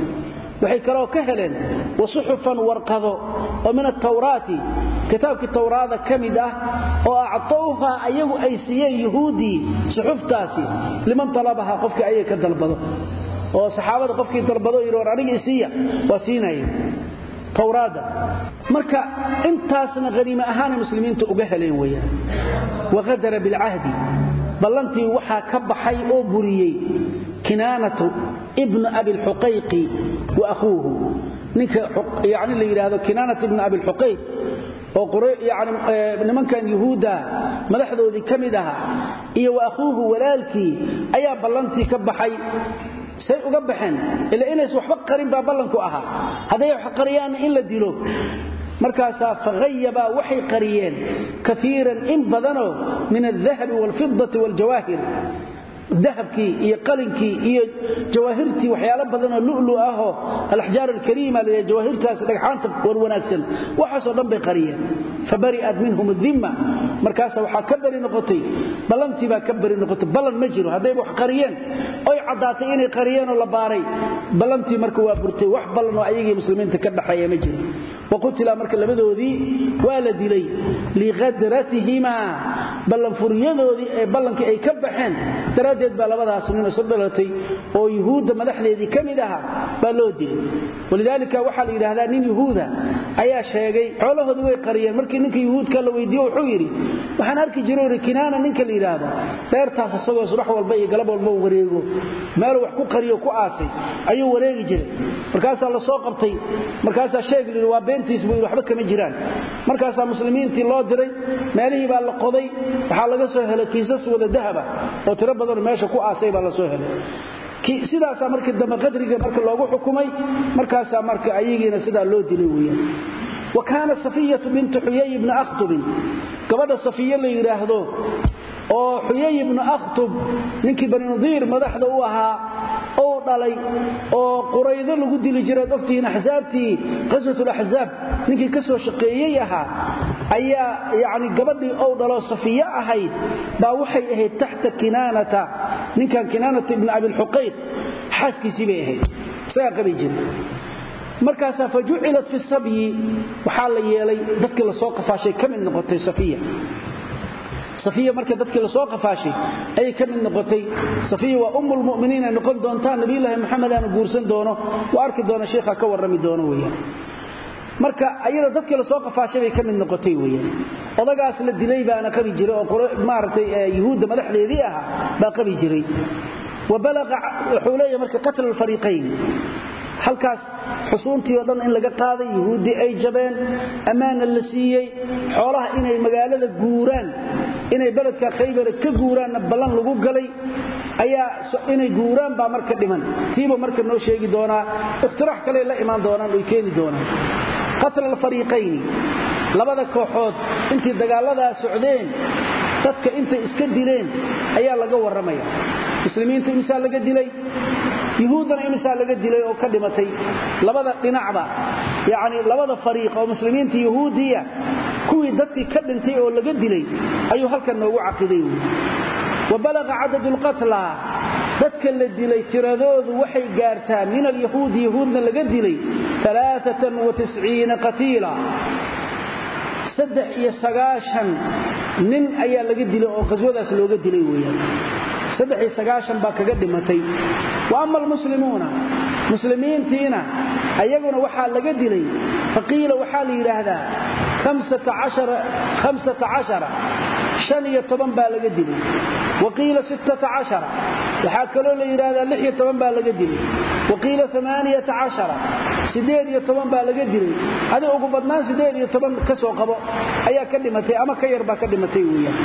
Waxay kaloo ka heleen wa suxufan warqado oo min atawraati kitaabkii tawraada ka mid ah oo actowhaa ayagu ay siiyeen yuhuudii suxuftaasi liman talabahaa qofkii ayaga ka dalbado. Oo saxaabada qofkii dalbado yidhi war aniga isiiya waa siinaya tawraada. Marka intaasna haniime ahaanay muslimiinta uga heleen weeyaan. Waqadara bilcahdi ballantii waxaa ka baxay oo buriyey kinaanatu ibnu abilxuqayqi wa akhuuhu. Ninka yani la yidhaahdo kinaanat ibnu abilxuqayq oo yani nimankan yuhuudda madaxdoodii ka mid ahaa iyo wa akhuuhu walaalkii ayaa ballantii ka baxay say uga baxeen ila inays waxba qarin baa ballanku ahaa. Hadday wax qariyaanna in la dilo. Markaasaa faghayabaa waxay qariyeen kaiiran in badanoo min aldahabi waalfidati waaljawaahir dahabkii iyo qalinkii iyo jawaahirtii waxyaalo badanoo lulu ahoo alaxjaar alkariima la jawaahirtaas dhagxaanta warwanaagsan waxaasoo dhan bay qariyeen. Fabari'at minhum adimma markaasa waxaa ka beri noqotay ballantii ka beri noqotay ballan ma jiro haddayba wax qariyeen oy caddaatay inay qariyeenoo la baaray ballantii marka waa burtay wax ballan oo ayagii muslimiinta ka dhaxeeya ma jiro waqutila marka labadoodii waa la dilay. Liqadratihimaa ballanfuryadoodii ee ballankii ay ka baxeen. Daraaddeed baa labadaas nin isu dhalatay oo yuhuudda madaxdeedii ka mid ahaa loo dilay. Walidaalika waxaa la yidhaahdaa nin yuhuuda ayaa sheegay xoolahoodii way qariyeen. Markii ninka yuhuudka la weydiiyo wuxuu yidhi waxaan arki jiro ri kinaana ninka la yidhaahdo dheertaas isagoo subax walba iyo galab walba u wareego. Meeluu wax ku qariyo ku aasay ayuu wareegi jiray. Markaasaa la soo qabtay markaasaa sheeg la yidhi waa beentiis buu yidhi waxba kama jiraan. Markaasaa muslimiintii loo diray meelihii baa la qoday waxaa laga soo helay kiisas wada dahaba oo tiro badanoo meesha ku aasay baa la soo helay. Sidaasaa markii dambe qadriga marka loogu xukumay markaasaa marka ayagiina sidaa loo dilay weyaan wa kaana safiyatu bintu xuyay ibni akhtubin gabadha safiye la yidhaahdo oo xuyay ibnu akhtub ninkii bani nadiir madaxda u ahaa ou dhalay oo quraydo lagu dili jiraad ogtihiin axsaabtii qaswatulaxsaab ninkii ka soo shaqeeyey ahaa ayaa yacni gabadhii ou dhaloo safiye ahayd baa waxay ahayd taxta kinaanata ninkan kinaanata ibni abilxuqayq xaaskiisii bay ahayd. Isagaa qabi jiray markaasaa fa jucilat fi sabyi waxaa la yeelay dadkii la soo qafaashay ka mid noqotay safiya safiya marka dadkii la soo qafaashay ayay ka mid noqotay. Safiya waa ummulmuminiin ay noqon doontaa nabiyulaahi maxamed aanu guursan doono. Waa arki doona sheikha ka warrami doono weyaan marka ayada dadkii la soo qafaashay bay ka mid noqotay weyaan odagaas la dilay baana qabi jiray oo maaragtay yuhuudda madaxdeedii ahaa baa qabi jiray. Wa balaqa wuxuu leeyahay marka qatla halkaas xusuuntii oo dhan in laga qaaday yuhuuddii ay jabeen ammaana la siiyey xoolaha inay magaalada guuraan inay beledka khaybara ka guuraanna ballan lagu galay ayaa inay guuraan baa marka dhiman. Tiiba marka noo sheegi doonaa ikhtirax kale la imaan doonaan oy keeni doonaan. Qatla alfariiqayni labada kooxood intii dagaaladaa socdeen dadka intay iska dileen ayaa laga warramaya. Muslimiinta imisaa laga dilay yuhuuddana imisaa laga dilay oo ka dhimatay labada dhinacba yacni labada fariiq oo muslimiinta yuhuudiya kuwii dadkii ka dhintay oo laga dilay ayuu halkan noogu caqiday. Wa balaqa cadadu lqatla dadka la dilay tiradoodu waxay gaartaa min alyahuudi yahuudna laga dilay qatiila. Saddex iyo sagaashan nin ayaa laga dilay oo qaswadaas looga dilay sagaashan baa kaga dhimatay. Wa ama almuslimuuna muslimiintiina ayaguna waxaa laga dilay faqiila waxaa la yidhaahdaa baa laga dilay. Wa qiila sittata cashara waxaa kaloo la yidhaahdaa baa laga dilay. Wa qiila amaaniyata cashara siddeed iyo toban baa laga dilay. Adi ugu badnaan iyo toban ka soo qabo ayaa ka dhimatay ama ka yar baa ka dhimatay weeyaan.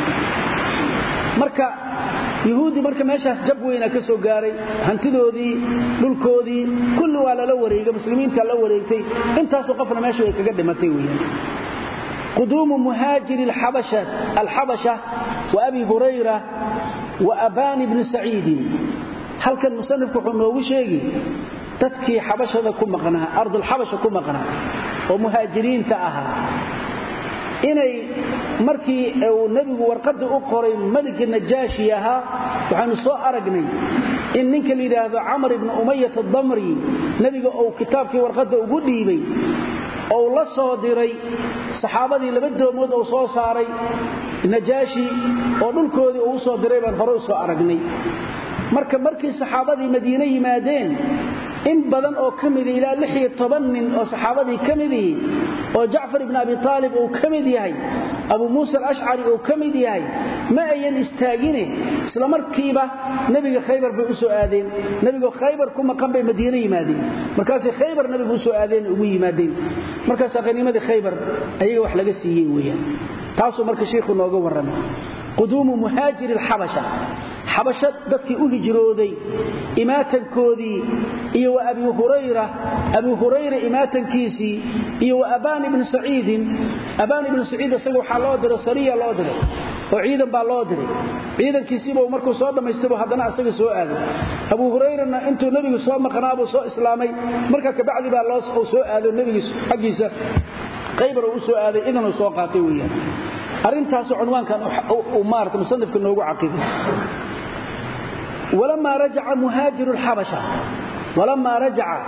Marka yuhuudi marka meeshaas jab weyna ka soo gaaray hantidoodii dhulkoodii kulli waa lala wareegay muslimiinta la wareegtay. Intaasoo qofna meesha way kaga dhimatay weeyaan. Quduumu muhaajiri alxabasha wa abi hurayra wa abaani bni saciidin halkan musanifku wuxuu noogu sheegi dadkii xabashada ku maqnaa ardulxabasha ku maqnaa oo muhaajiriinta ahaa inay markii uu nebigu warqadda u qoray melika najaashi ahaa waxaanu soo aragnay in ninka la yidhaahdo camar ibni umayat adamri nebiga uu kitaabkii warqadda ugu dhiibay ou la soo diray saxaabadii laba doomood uu soo saaray najaashi oo dhulkoodii uu u soo diray baan hore u soo aragnay marka markii saxaabadii madiine yimaadeen in badan oo ka midi ilaa nin oo saxaabadii ka oo jacfar ibni abi aalib uu ka mid yahay abu muusa alashcari uu ka mid yahay ma ayan istaagine isla markiiba nebiga khaybar bay u soo aadeen. Nebigoo khaybar ku maqan bay madiine yimaadeen. Markaasay khaybar nebigu u soo aadeen ugu yimaadeen. Markaasaa qaniimadii khaybar ayaga wax laga siiyey weeyaan. Taasuu marka shiikhu nooga warramay quduumu muhaajiri xabasha dadkii u hijrooday imaatankoodii iyo wa abi hurayra. Abi hurayra imaatankiisii iyo wa abaan ibni saciidin. Abaan ibni saciid isaga waxaa loo diray sariya loo diray oo ciidan baa loo diray. Ciidankiisiibuu markuu soo dhammaystiro haddana asaga soo aaday. Abu hurayrana intuu nebigu soo maqnaabuu soo islaamay. Markaa kabacdi baa loo soo aado nebiga xaggiisa. Qaybar uu u soo arintaasu cunwaankan maarata musanifka noogu caqiday walamaa rajaca muhaajiru lxabasha walamaa rajaca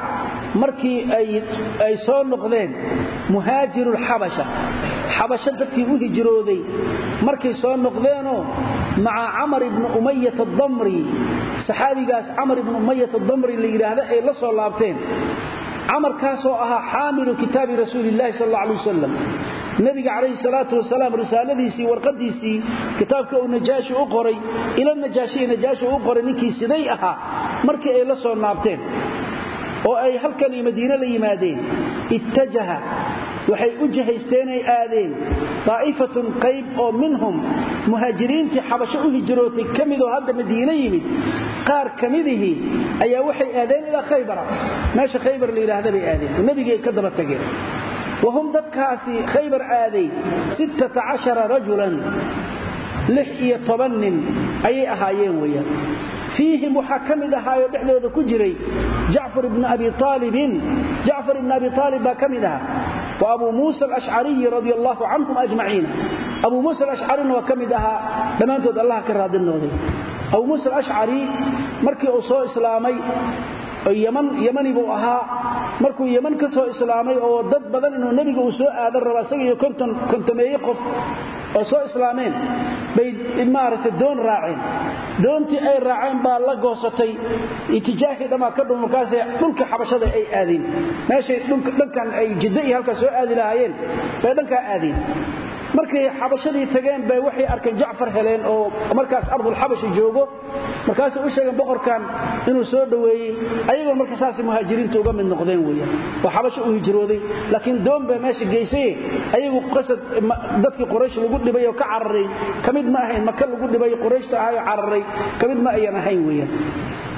markii ay soo noqdeen muhaajiru lxabasha xabasho dadkii u hijrooday markay soo noqdeenoo maca camar ibni umayat adamri saxaabigaas camar ibni umayat adamri la yidhaahda ay la soo laabteen. Camarkaasoo ahaa xaamilu kitaabi rasuuli illahi sal alla alay wasalam nabiga calayhi salaatu wasalaam risaaladiisii warqadiisii kitaabka uu najaashi u qoray ila najaashiyi najaashi u qoray ninkii siday ahaa markii ay la soo naabteen oo ay halkanii madiine la yimaadeen ittajaha waxay u jihaysteenay aadeen daa'ifatun qayb oo minhum muhaajiriintii xabasho u hijrootay ka midoo hadda madiine yimid qaar ka midihii ayaa waxay aadeen ilaa khaybara meesha khaybar la yidhaahda bay aadeen oo ka daba tageen wahum dadkaasi khaybar aaday rajulan iyo nin ayay ahaayeen weyaan fiihim waxaa ka mid ahaayoo dhexdooda ku jiray jacfar ibni abi aalibin jacfar ibni abi aalib baa ka mid ahaa wa abuu muusa alashcariyi radi allahu canhum ajmaciina abuu muusa alashcarina waa ka mid ahaa dhammaantood allah ka raadinooday abuu muusa markii uu soo islaamay ymani buu ahaa. Markuu yeman ka soo islaamay oo dad badan inuu nebiga uu soo aadan raba isaga iyo kontameeye qof oo soo islaameen bay maaragtay doon raaceen. Doontii ay raaceen baa la goosatay. Itijaahii dhammaa ka dhum markaasay dhulka xabashada ay aadeen. Meeshay dhankan ay jiddo iyo halkaa soo aadi lahaayeen bay dhankaa aadeen markay xabashadii tageen bay waxay arkeen jacfar heleen oo markaas ardulxabashi joogo. Markaasay u sheegeen boqorkan inuu soo dhoweeyey ayagoo marka saasay muhaajiriinta uga mid noqdeen weeyaan. Oo xabasho u hijrooday laakiin doon meesha geysay. Ayagu qasad dadkii quraysh lagu dhibay oo ka cararay. Ka ma ahayn maka lagu dhibay qurayshta ahaayoo cararay. Ka ma ayan ahayn weeyaan.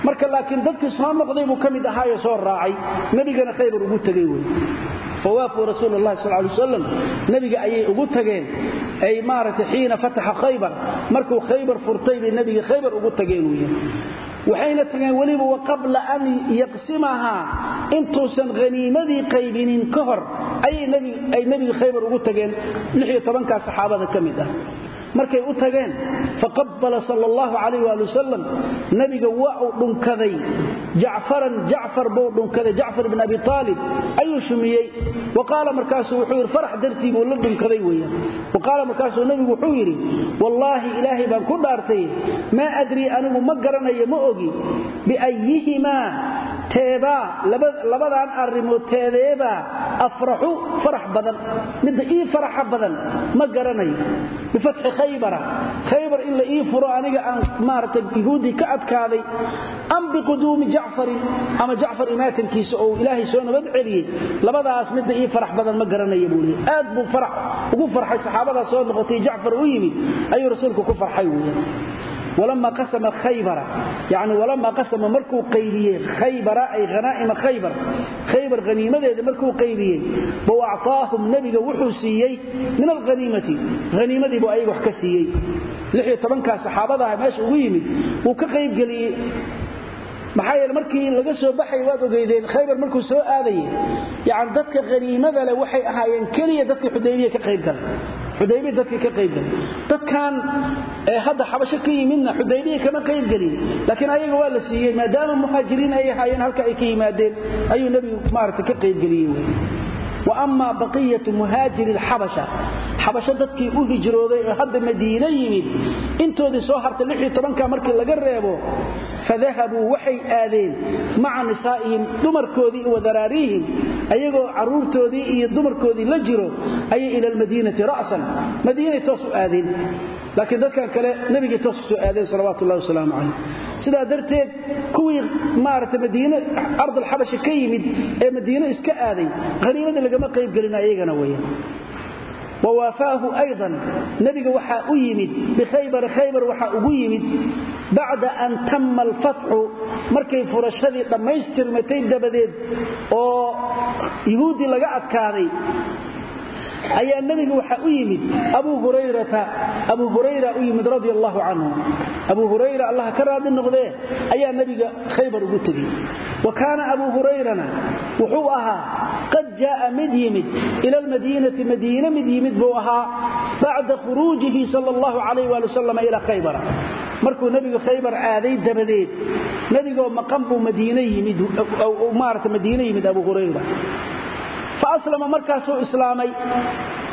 Marka laakiin dadkii soo noqday buu ka mid ahaayoo soo raacay. Nebigana khaybar ugu tegay wey fawaafuu rasuul lahi sal lay wasalam nebiga ayay ugu tageen. Ay maaragtay xiina fataxa khaybar. Markuu khaybar furtay bay nebiga khaybar ugu tageen weeyaan waxayna tageen weliba wa qabla an yaqsimahaa intuusan haniimadii qaybinin ka hor ay nebiga khaybar ugu tageen. Kaa saxaabada ka mid ah markay u tageen faqabala sal allahu calayh waali nebiga waa uu dhunkaday. Jacfaran jacfar buu dhunkaday jacfar bn abi aalib ayuu shumiyey. Wa qaala wuxuu yidhi farax dartii buu la dhunkaday weeyaan. Wa qaala markaasuu wuxuu yidhi wallaahi ilaahay baan ku dhaartay maa adrii anigu ma garanayo ma ogi biayihimaa teebaa labadan arrimood teedeebaa afraxu farax badan midda ii faraxa badan ma garanayo. Bifatxi khaybara khaybar in la ii furo aniga aan maaragtay yahuuddii ka adkaaday am biquduumi jacfarin ama jacfar imaatankiisa oo ilaahay soo nabad celiyey labadaas midda ii farax badan ma garanaya buu leey aad buu farax ugu farxay saxaabadaas soo noqotay jacfar u yimid ayuu rasuulku ku farxay weeyaan walama qasama khaybara yani walama qasama markuu qaybiyey khaybara ay hanaa'ima khaybar khaybar haniimadeeda markuu qaybiyey buu actaahum nebiga wuxuu siiyey min alhaniimati haniimadii buu ayaga wax ka siiyey. Kaa saxaabadaha meesha ugu yimid wuu ka qaybgeliyey maxaa yeele markii laga soo baxay waad ogeydeen khaybar markuu soo aadayey yani dadka haniimada leh waxay ahaayeen keliya dadkii xudaybiya ka qaybgalay xudaybiya dadkii ka qaybgalay. Dadkan hadda xabasho ka yimidna xudaybiya kama qaybgelin laakiin ayaga waa la siiyey maadaama muhaajiriin ay ahaayeen halka ay ka yimaadeen ayuu nebigu maarata ka qaybgeliyey wa amaa baqiyatu muhaajiri lxabasha xabasho dadkii u hijrooday oo hadda madiine yimid intoodii soo hartay ka markii laga reebo fadahabuu waxay aadeen maca nisaa'ihim dumarkoodii wa daraariihim ayagoo carruurtoodii iyo dumarkoodii la jiro ayay ila almadiinati ra'san. Madiinay toos u aadeen. Laakiin dadkan kale nebigay toos u soo aadeen salawaatu ullahi wasalaamu calayh. Sidaa darteed kuwii maaragtay madiine ardalxabasha ka yimid ee madiine iska aaday haniimadii lagama qaybgelin ayagana weeyaan wawaafaahu aydan. Nebiga waxaa u yimid bikhaybara khaybar waxaa ugu yimid bacda an tamma alfatxu markay furashadii dhammaystirmatay dabadeed oo yuhuuddii laga adkaaday ayaa nebiga waxaa u yimid abu hurayra u yimid radia allahu abu hurayra allah ka raadi noqdee ayaa nebiga khaybar ugu tegey. Wa abu hurayrana wuxuu ahaa qad jaaa mid yimid ila almadiinati madiine mid yimid buu ahaa bacda khuruujihi sal allahu calayh waali wasalam ilaa khaybara markuu nebigu khaybar aaday dabadeed nebigoo maqan buu madiine yimid maarata madiine yimid abu hurayra faaslama markaasuu islaamay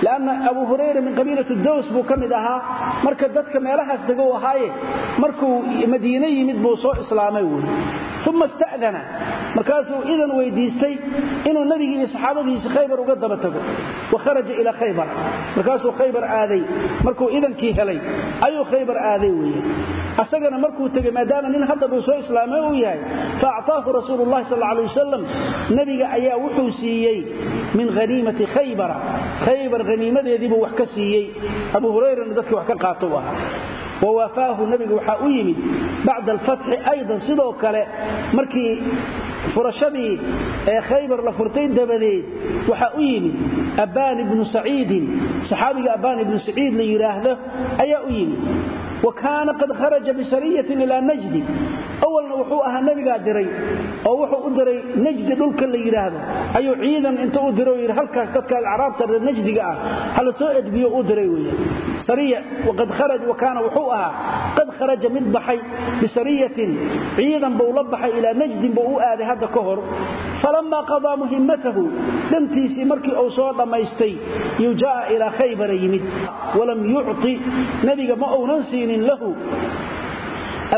lanna abu hurayra min qabiilat dows buu ka mid ahaa. Marka dadka meelahaas dego ahaaye markuu madiine yimid buu soo islaamay wey uma ista'dana. Markaasuu idan weydiistay inuu nebigii iyo saxaabadiisi khaybar uga daba tago. Wa kharaja ilaa khaybar. Markaasuu khaybar aaday. Markuu idankii helay ayuu khaybar aaday weye asagana markuu tegey maadaama nin hadda buu soo islaamay uu yahay fa actaahu rasuulu llahi sal min haniimati khaybara khaybar haniimadeediibuu wax ka siiyey. Abu hurayrana dadkii wax ka qaato u ahaa. Wawaafaahu nebiga waxaa u yimid bacda alfatxi aydan sidoo kale. Markii furashadii ee khaybar la furtay dabadeed waxaa u yimid abbaan ibnu saciidin saxaabiga abbaan ibnu saciid la yidhaahdo awalna wuxuu ahaa nebigaa diray oo wuxuu u diray najdi dhulka la yidhaahdo. Ayuu ciidan inta u diray oo yidhi halkaas dadka acraabta reer najdiga ah hala soo edbiyo u diray weeyaan sariya waqad kharaj wa kaana wuxuu ahaa qad kharaja mid baxay bisariyatin ciidan buu la baxay ilaa najdin buu u aaday hadda ka hor. Falammaa qadaa muhimmatahu dhantiisii markii uu soo dhammaystay uunan siinin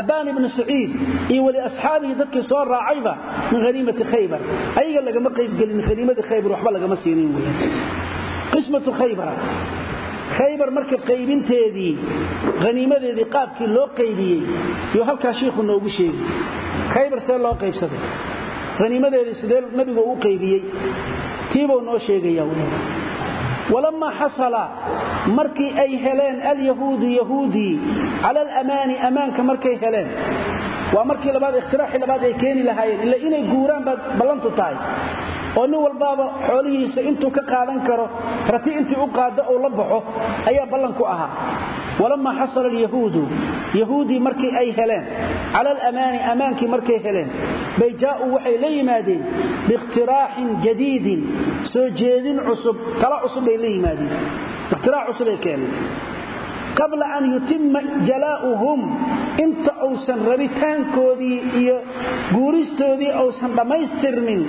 abbaan ibnu saciid iyo weli asxaabihi dadkii soo raacayba min haniimati khaybar ayaga lagama qaybgelin haniimadii khaybar waxba lagama siinin wey qismatu khaybara khaybar marka qaybinteedii haniimadeedii qaabkii loo qaybiyey yuu halkaa shiikhu noogu sheegi khaybar see loo qaybsaday. Haniimadeedii sidee nabigu u qaybiyey? Tiibuu noo sheegaya walamaa xasala markii ay heleen alyahuudu yahuudii cala alamaani ammaanka markay heleen waa markii labaad ikhtiraaxii labaad ay keeni lahaayeen ila inay guuraan baad ballantu tahay. Oo nin walbaaba xoolihiisa intuu ka qaadan karo rati intii u qaaddo ou la baxo ayaa ballanku ahaa. Walamaa xasala alyahuudu yahuudii markii ay heleen cala alamaani ammaankii markay heleen bay jaa'uu waxay la yimaadeen biikhtiraaxin jadiidin soo jeedin cusub tala cusub bay la yimaadeen. Ikhtiraac cusubay keeneen qabla an yutima jalaa'uhum inta uusan rabitaankoodii iyo guuristoodii uusan dhammaystirmin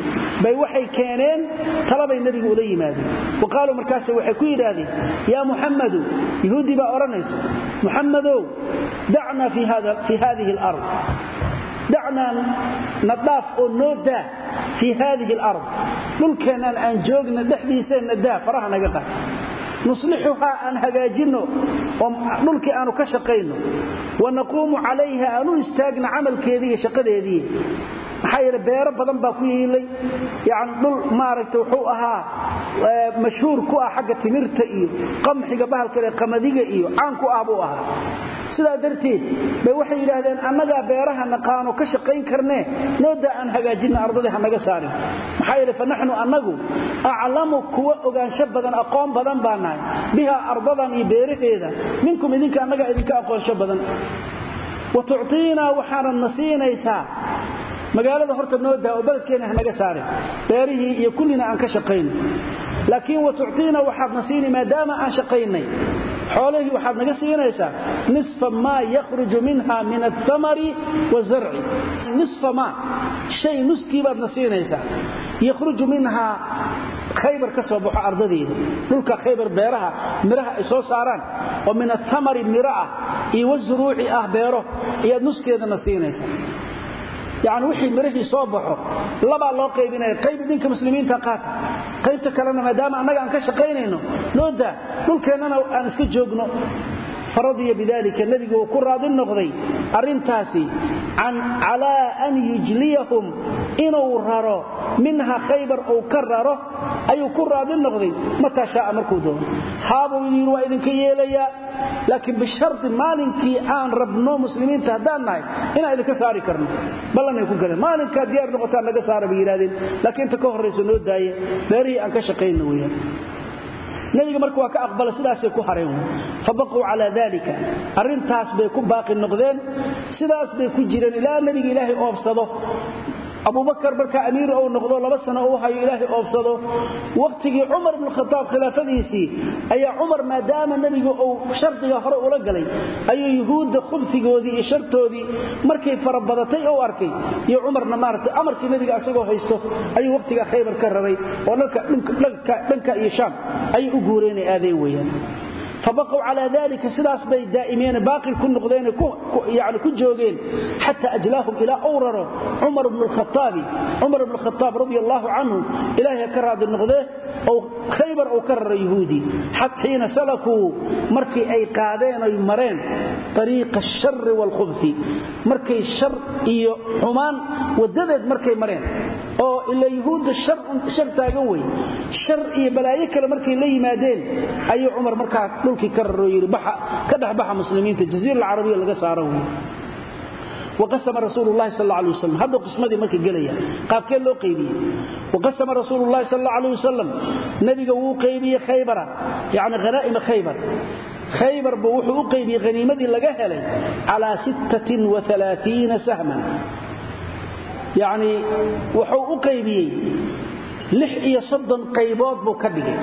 bay waxay keeneen talabay nebigu ula yimaadeen. Wa qaaluu markaase waxay ku yidhaahdeen yaa muxammadu yahuuddii baa odhanayso muxammadow dacnaa fii haadihi alard. Dacnaa nadhaaf oo noo daa fii haadihi alard. Dhulkeennaan aan joogna dhexdiiseenna daa faraha naga qaad. Nuslixuhaa aan hagaajinno oo dhulkii aanu ka shaqayno wa naquumu calayha aan u istaagno camalkeedii iyo shaqadeedii. Maxaa yeele beero badan baa ku yiilay. Yani dhul maaragta wuxuu ahaa mashhuur ku ah xagga timirta iyo qamxiga bahalkale qamadiga iyo caan ku ah buu ahaa sidaa darteed bay waxay yidhaahdeen annagaa beeraha naqaano ka shaqayn karnee noodaa aan hagaajinna ardadii hanaga saarin. Maxaa yeele fa naxnu annagu aclamu kuwa ogaansho badan aqoon badan baa nahay. Bihaa ardadan iyo beeraheeda minkum idinka annagaa idinka aqoonsho badan. Wa tuctiinaa waxaanad na siinaysaa magaalada horta noo daa oo beledkeena hanaga saarin beerihii iyo kullina aan ka shaqayno laakiin wa tuctiina waxaad na siini maadaama aan shaqaynay. Xoolihii waxaad naga siinaysaa nisfa maa yakhruju minha min athamari wazarci nisfa maa shay nuskiibaad na siinaysaa yakhruju khaybar ka soo baxo ardadeeda. Dhulka khaybar beeraha miraha ay soo saaraan. Oo min athamari miro ah iyo wazuruuci ah beero. Ayaad nuskeedana siinaysaa yani wixii mirahii soo baxo labaa loo qaybinaya qayb idinka muslimiinta qaata. Qaybta kalena maadaama annaga aan ka shaqaynayno noo daa dhulkeennana aan iska joogno faradiya bidalika nebigu uu ku raadin noqday arrintaasi calaa an yujliyahum inuu raro minha khaybar uu ka raro ayuu ku raadin noqday. Mataa shaaa markuu doono. Haabuu yidhi waa idinka yeelayaa. Laakiin bishardi maalinkii aan rabno muslimiinta haddaan nahay inaan idinka saari karno. Ballanay ku galeen. Maalinkaa diyaar noqotaan naga saara bay yidhahdeen laakiin inta ka horraysa noo weyaan nabiga marka waa ka aqbala sidaasay ku hareen fabaquu calaa dalika arrintaas bay ku baaqi noqdeen. Sidaas bay ku jireen ilaa nebiga ilaahay oobsado abubakar markaa amiir ou noqdo laba sano uu hayo ilaahay oobsado wakhtigii cumar bnu khataab khilaafadiisii ayaa cumar maadaama nebigu uu shardiga hore ula galay ayuu yuhuudda khubfigoodii iyo shartoodii markay farabadatay ou arkay. Iyo cumarna maaragtay amarkii nebiga asagoo haysto ayuu wakhtigaa khaybar ka raray oo dhanka iyo shaam ayay u guureenay aadeen weeyaan fabaqw calaa dalika sidaas bay daa'imeen baaqi ku noqdeen yani ku joogeen xataa ajlaahum ilaa uu raro cumar bnu lkhaaabi cumar bnu khaaab radi allahu canhu ilaahay ka raadi noqdee khaybar uu ka raro yuhuudi xiina salakuu markii ay qaadeen oy mareen ariiqa ashari waalkhubfi markay shar iyo xumaan wadadeed markay mareen oo ila yuhuudda shar taagan wey shar iyo balaayo kale markay la yimaadeen ayuu cumar markaa dhulkii ka raro yidhi ka dhexbaxa muslimiinta jaziira alcarabiya laga saaro wey waqasama rasuulu llahi sal alay wasalam hadduu qismadii marka gelaya qaabkee loo qaybiyey? Waqasama rasuulu llahi sal alla alay wasalam nebiga wuu qaybiyey khaybara yacni khanaa'ima khaybar. Khaybar buu wuxuu u qaybiyey haniimadii laga helay calaa sittatin waalaaiina sahman yacni wuxuu u qaybiyey lix iyo soddon qaybood buu ka dhigay.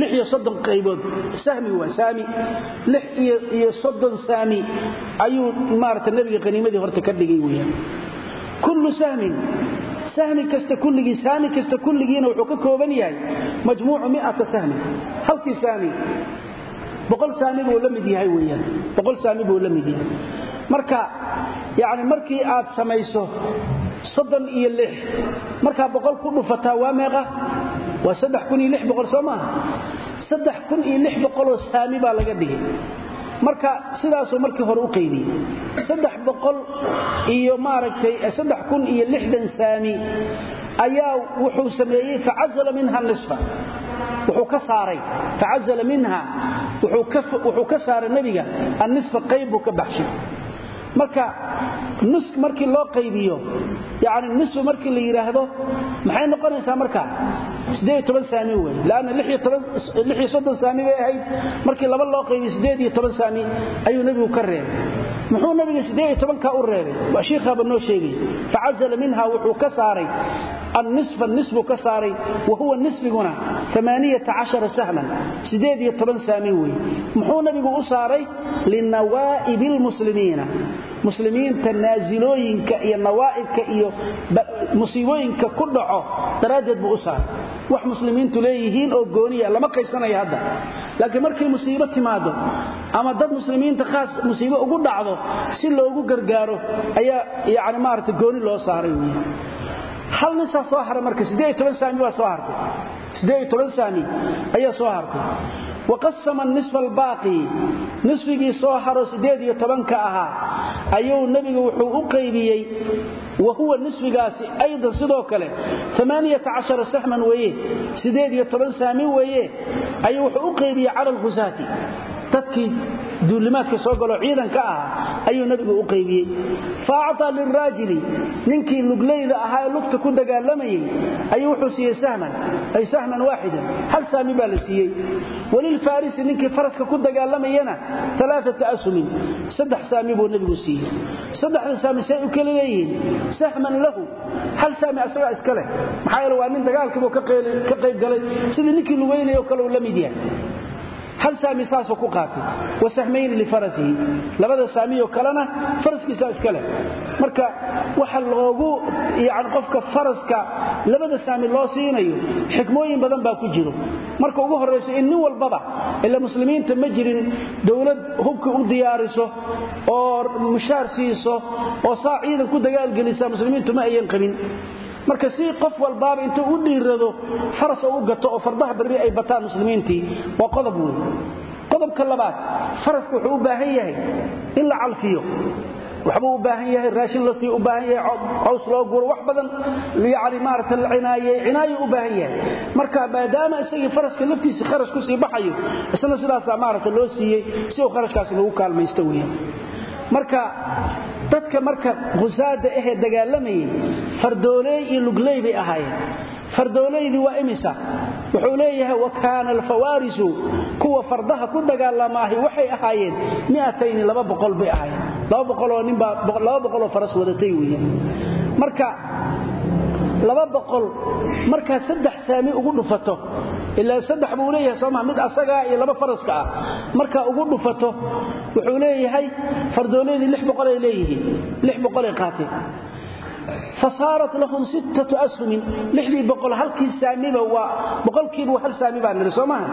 Lix iyo soddon qaybood. Sahmi waa saami. Lix iyo soddon saami ayuu maarata nebiga qaniimadii horta ka dhigay weyaan kullu sahmin sahmi kasta kulligii saami kasta kulligiina wuxuu ka kooban yahay majmuucu miata sahmin. Halkii la mid marka yacni markii aad samayso soddon iyo lix markaa boqol ku dhufataa waa meeqa? Waa saddex kun iyo lix boqol soo maaha saddex kun iyo lix boqoloo saami baa laga dhigay. Marka sidaasuu markii hore u qaybiyey. Saddex boqol iyo maaragtay saddex kun iyo lixdan saami ayaa wuxuu sameeyey facazala minha nisfa. Wuxuu ka saaray facazala minha. Wuxuu ka saaray nebiga annisfa qayb buu ka baxshay marka nus markii loo qaybiyo yani nisfu markii la yidhaahdo maxay noqonaysaa markaa saami wey lanna saami bay ahayd. Markii laba loo qaybiyo saami ayuu nebigu ka reebay. Muxuu nabiga ka u reebay? Shiikhaaba noo sheegay. Facazala minha wuxuu ka saaray annisfa nisbuu ka saaray wa huwa nisfiguna sahman saami wey muxuu nabigu u saaray linawaa'ibi lmuslimiina muslimiinta naasilooyinka iyo nawaa'ibka iyo musiibooyinka ku dhaco daraaddeed buu u saaray wax muslimiintu leeyihiin oo gooniya lama qaybsanayo hadda laakiin markay musiibo timaado ama dad muslimiinta khaas musiibo ugu dhacdo si loogu gargaaro ayaa yani maarata gooni loo saaray hal nisaa soo haray marka saami baa soo hartay? Saami ayaa soo hartay. Waqasama nisfa albaaqi nisfigii soo haro ka ahaa ayuu nebigu wuxuu u qaybiyey wa nisfigaasi aydan sidoo kale saxman weye saami weye ayuu wuxuu u qaybiyey cala alkhusaati dadkii duulimaadka soo galo ciidanka ahaa ayuu nebigu u qaybiyey. Fa acطaa ninkii lugleyda ahaa ee lugta ku dagaalamayey ayuu wuxuu siiyey sahman ay sahman waaxidan hal saami baa la siiyey. Walilfarisi ninkii faraska ku dagaalamayana alaaata ashumin saddex saami buu nebigu siiyey. Saddexda saami say u kala leeyihiin sahman lahu. Hal saami asagaa iska leh. Maxaa waa nin dagaalkiibuu ka qayb galay. Sidii ninkii lugeynaya oo kale uu yahay hal saami saasuu ku qaatay. Wa sahmayni lifarasihi labada saamiyoo kalena faraskiisa iska leh. Marka waxa loogu yani qofka faraska labada saami loo siinayo xikmooyin badan baa ku jiro. Marka ugu horraysa in nin walbaba ila muslimiinta ma jirin dowlad hubka u diyaariso oo mushaar siiso oo saa ciidan ku dagaalgelisa muslimiintu ma ayan qabin marka si qof walbaaba intuu u dhiirado faras oo u gato oo fardaha barri ay bataan muslimiintii waa qodob weyn. Qodobka labaad faraska wuxuu u baahan yahay in la calfiyo. Waxbuu u baahan yahay raashin la sii u baahan yahay caws loo guro wax badan. Yani maarata la cinaaye u baahan yahay. Marka maadaama isagii faraska laftiisa kharash ku sii baxayo isna sidaasaa maarata loo siiyey si uu kharashkaasi lagu kaalmaysto weeyaan marka dadka marka khusaada ahee dagaalamayay fardooleey iyo lugley bay ahaayeen. Fardooleydii waa imisa? Wuxuu leeyahay wa kaana alfawaarisu kuwa fardaha ku dagaalamaahi waxay ahaayeen miatayni laba boqol bay ahaayeen. Laba boqoloo ninbaa laba faras wadatay weeyaan. Marka laba boqol markaa saddex saami ugu dhufato. Ilaa saddex buu leeyahay sooma mid asagaa iyo laba faraska ah. Markaa ugu dhufato wuxuu leeyahay fardooleydii lix boqolay leeyihiin. Lix boqolay qaateen fasaarat lahum sittatu ashumin lixdii boqol halkii saamiba waa boqolkiiba hal saami baa niri soo maaha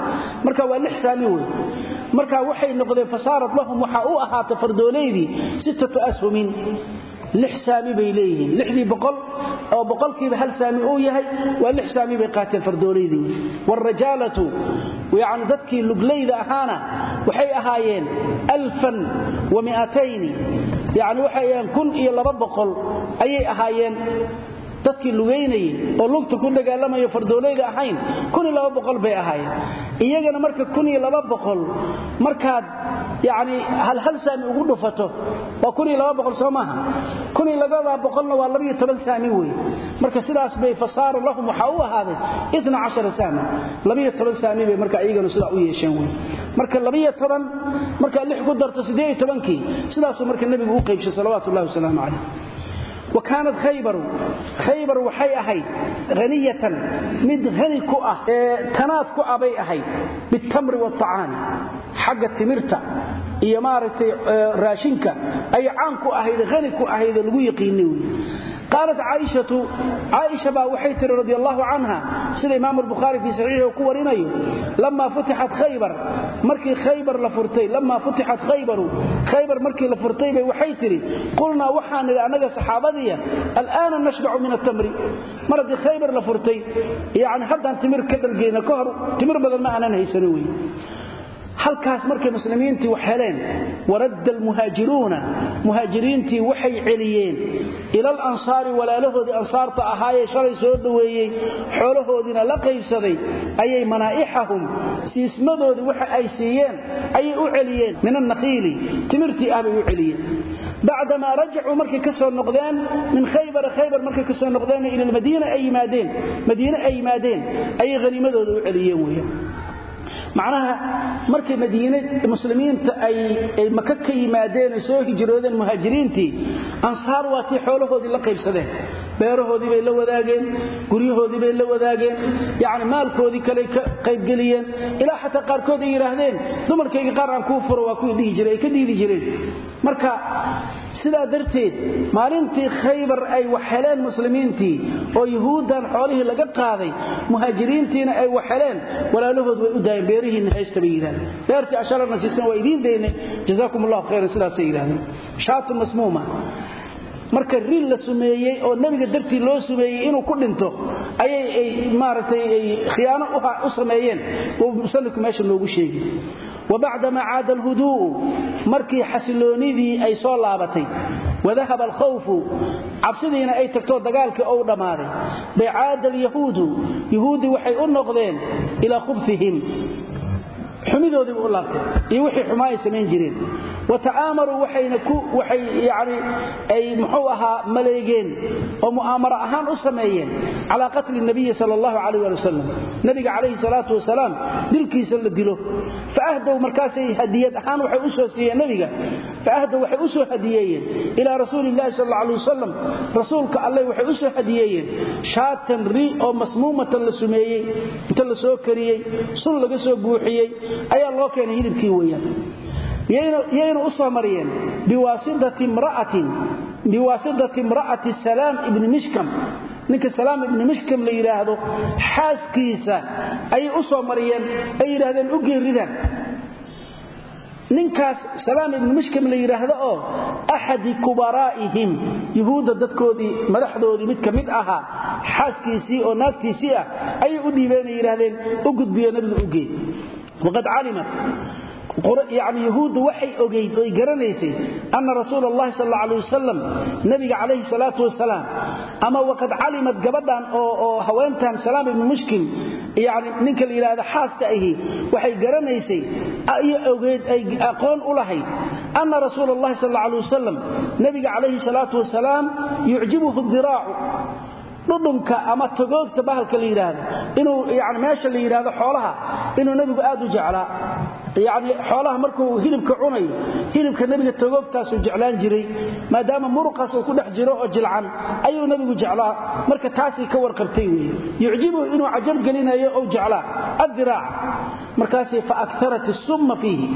marka waa lix saami wey marka waxay noqdeen fasaarat lahum waxaa u ahaata fardooleydii sittatu ashumin lix saami bay leeyihiin. Lixdii boqol oo boqolkiiba hal saami uu yahay waa lix saami bay qaateen fardooleydii waalrajaalatu yani dadkii lugleyda ahaana waxay ahaayeen alfan wa miatayni. Yani waxay ahayeen kun iyo laba boqol ayay ahaayeen dadkii lugaynayay oo lugta ku dagaalamayo fardoolayda ahayn bay ahaayeen. Iyagana marka markaad yani halhal saami ugu dhufato waa soo maaha? Boqolna waa saami wey marka sidaas bay fasaara lahum waxaa u ahaaday saami bay marka iyagana sidaa u yeesheen wey marka markaa ku darto kii sidaasuu marka nebigu u qaybshay salawaatu ullahi wasalaamu calayh wakaanat khaybaru. Khaybar waxay ahayd haniyatan mid hani ku ah ee tanaad ku ah bay ahayd. Bitamri waacaami xagga timirta iyo maaragtay raashinka ay caan ku ahayd hani ku ahaydoo lagu yaqiinay qaalat caaishatu caaisha baa waxay tiri radi allahu canha sida imaam albukhaari fii saxiixi ku warinayo lamaa futixat khaybar markii khaybar la furtay lamaa futixat khaybaru khaybar markii la furtay bay waxay tidhi qulnaa waxaan nidhi annaga saxaabadiya al'aana nashbacu min atamri mar haddii khaybar la furtay yani haddaan timir ka dhargeyna ka hor halkaas markay muslimiintii wax heleen waradda almuhaajiruuna muhaajiriintii waxay celiyeen. Ilal ansaari walaalahoodii ansaarta ahaayee shalay soo dhoweeyey xoolahoodiina la qaybsaday ayay manaa'ixahum siismadoodii waxa ay siiyeen ayay u celiyeen. Min annakhiili timirtii ah bay u celiyeen. Bacdamaa rajacuu markay ka soo noqdeen min khaybara khaybar markay ka soo noqdeenna ila lmadiina ay yimaadeen madiine ay yimaadeen ayay haniimadooda u macnaha markay madiine muslimiinta ay maka ka yimaadeen ay soo hijroodeen muhaajiriintii ansaar waa tii xoolahoodii la qaybsadeen. Beerahoodii bay la wadaageen guryahoodii bay la wadaageen yani maalkoodii kaley ka qaybgeliyeen. Ilaa xataa qaarkood ay yidhaahdeen dumarkayga qaar aan kuu furo waa kuwii dhihi jiray ay ka diidi jireen. Marka sidaa darteed maalintii khaybar ay wax heleen muslimiintii oo yuhuuddan xoolihii laga qaaday muhaajiriintiina ay wax heleen walaalahood way u daayeen beerihiinna haysta bay yidhahdeen. Beertii asharana siisan waa idiin daynay jazaakum allahu khayran sidaasay yidhahdeen shaatun masmuuma marka ril la sumeeyey oo nebiga dartii loo sumeeyey inuu ku dhinto ayay ay maaragtay ay khiyaano u sameeyeen. Uu musanifku meesha noogu sheegi wabacdama caada alhuduu'u markii xasiloonidii ay soo laabatay. Wadahaba alkhawfu cabsidiina ay tagtoo dagaalkii ou dhammaaday. Bay caada alyahuudu yuhuuddii waxay u noqdeen ilaa khubfihim xumidoodiiba u laabteen iyo wixii xumaa ay samayn jireen. Wa ta'aamaruu waxayna ku waxay yacni ay muxuu ahaa maleegeen oo mu'aamaro ahaan u sameeyeen calaa qatli nabiyi sala allahu calayh waali wasalam nebiga calayhi salaatu wasalaam dilkiisa la dilo. Fa ahdow markaasay hadiyad ahaan waxay u soo siiyeen nebiga fa ahdow waxay u soo hadiyeeyeen ilaa rasuulillahi sal alla alay wasalam rasuulka alleh waxay u hadiyeeyeen. Shaatan ri oo masmuumatan la sumeeyey inta la soo kariyey sun laga soo buuxiyey ayaa loo keenay hilibkii weeyaan. Yayna u soo mariyeen biwaasidati imra'ati salaam ibni mishkam. Ninka salaam ibni mishkam la yidhaahdo xaaskiisa ayay u soo mariyeen ay yidhaahdeen u geeridan ninkaas salaam ibni mishkam la yidhaahdo oo axadi kubaraa'ihim yuhuudda dadkoodii madaxdoodii mid ka mid ahaa xaaskiisii oo naagtiisii ah ayay u dhiibeenay yidhaahdeen u gudbiyo nebiga u geey waqad calimat yani yahuuddu waxay ogayd oy garanaysay anna rasuula allahi sal alla alay wasalam nebiga calayhi salaatu wasalaam ama waqad calimat gabadhan oo haweentan salaam ibni mushkim yani ninka la yidhahda xaaska ahi waxay garanaysay iyo ogeyd ay aqoon u lahayd anna rasuula allahi sal alla alay wasalam nebiga calayhi dhudhunka ama tagoogta bahalka la yidhaahdo inuu yani meesha la yidhaahdo xoolaha inuu nebigu aad u jeclaa yani xoolaha markuu hilibka cunayo hilibka nebiga tagoogtaasuu jeclaan jiray maadaama muruqaas uu ku dhex jiro oo jilcan ayuu nebigu jeclaa. Marka taasay ka warqabtay weye yucjibuhu inuu cajab gelinayo ou jeclaa. Addiraac markaasay faakarat isumma fiihi.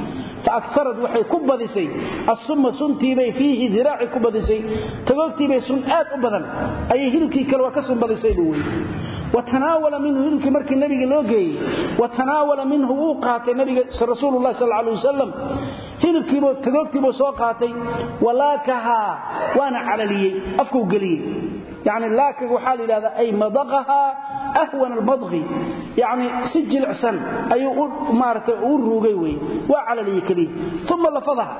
Faakarat waxay ku badisay assumma suntiibay fiihi diraaci ku badisay. Tagoogtiibay sun aad u badan ayay hilibkii kale waa ka sun badisay buu weye watanaawala minhu hilibkii markii nabiga loo geeyey. Watanaawala minhu wuu qaatay nabiga rasuulu lahi sal alay wasalam hilibkiibuu tagoogtiibuu soo qaatay. Walaakahaa waana calaliyey afkuu geliyey. Yani laakaga waxaa la yidhahdaa ay madaqahaa ahwan almadqi yani si jilicsan ayuu maaragtay u ruugay weye waa calaliyey keliya uma lafadaha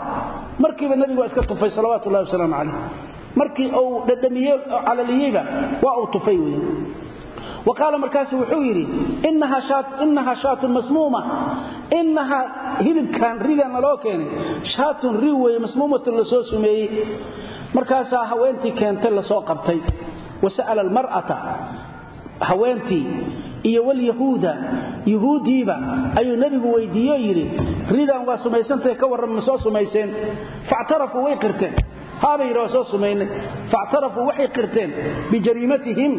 markiiba nebigu waa iska tufay salawaatu ullahi wasalaamu calayh markii uu dhadhamiyey oo waa uu tufay weye waqaala markaasu wuxuu yidhi inahaa shaatun masmuuma. Inahaa hilibkan riganna loo keenay shaatun ri weye masmuumatun la soo sumeeyey. Markaasaa haweentii keentay la soo qabtay. Wasa'ala almar'ata haweentii iyo walyahuuda yuhuuddiiba ayuu nebigu weydiiyeoo yidhi ridan waa sumaysantahe ka warran soo sumayseen. Factarafuu way qirteen. Haabay yidhi waa soo sumaynay. Waxay qirteen bijariimatihim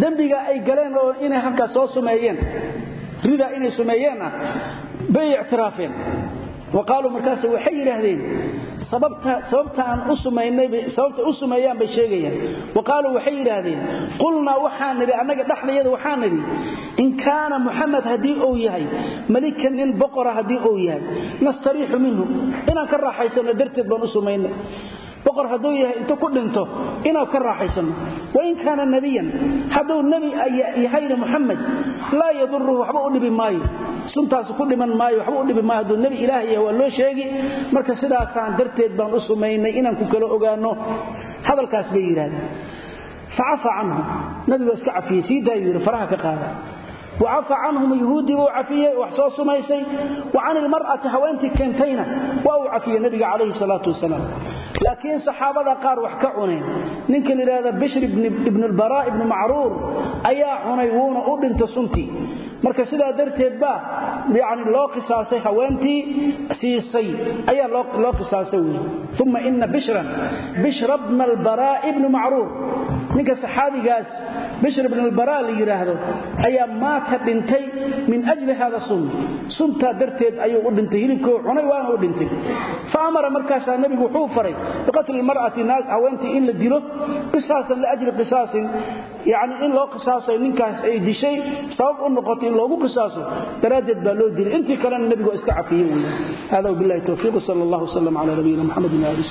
dembiga ay galeen oo inay halkaas soo sumeeyeen. Rida inay sumeeyeen ah bay ictiraafeen. Wa markaas waxay yidhaahdeen sababta aan u sumaynay sababta u sumeeyaan bay sheegayaan. Waqaalu waxay yiraahdeen qulna waxaan niri annaga dhaxlayada waxaan niri in kaana muhammad haddii uu yahay malikan in boqora haddii uu yahay nastariixu minhu inaan ka raaxaysano darteed baan u sumaynay boqor haduu yahay inta ku dhinto inaan ka raaxaysano. Wain kaana nabiyan haduu nabi yahay muhammad la yadurruhu waxba u dhibi maayo. Suntaas ku dhiman maayo waxba u dhibi maayo. Haduu nabi ilaahay yahay waa loo sheegi. Marka sidaasaan darteed baan u sumaynay inaan ku kala ogaano hadalkaas bay yiraahdeen fa'afa anhu nabiga iska cafiyay siidaa yiri faraha ka qaada wacafa canhum yuhuuddii buu cafiyey wax soo sumaysay wa can ilmar'ati haweentii keentayna waa uu cafiyey nabiga calayhi salaatu wasalaam laakiin saxaabada qaar wax ka cuneen ninka layidhaahda bishr ibn albaraa ibnu macruur ayaa cunay wuuna u dhinta suntii marka sidaa darteed baa yani loo qisaasay haweentii siisay ayaa loo qisaasay bna albaraa ibnu ninka saxaabigaas bishr ibn al-bara li yiraahdo ayaa maata dhintay min ajli hada sun sunta darteed ayuu u dhintay hilibkoo cunay waana u dhintay. Faamara markaas nabigu wuxuu faray biqatl al-mar'ati naag haweentii in la dilo qisaasan la ajli qisaasin. Yaani in loo qisaasay ninkaas ay dishay sabab u noqotay loogu qisaaso. Daraaded baa loo dilay. Intii kale nabigu iska cafiyay hada billahi tawfiiq sallallahu alayhi wa sallam ala nabiyina muhammad wa alihi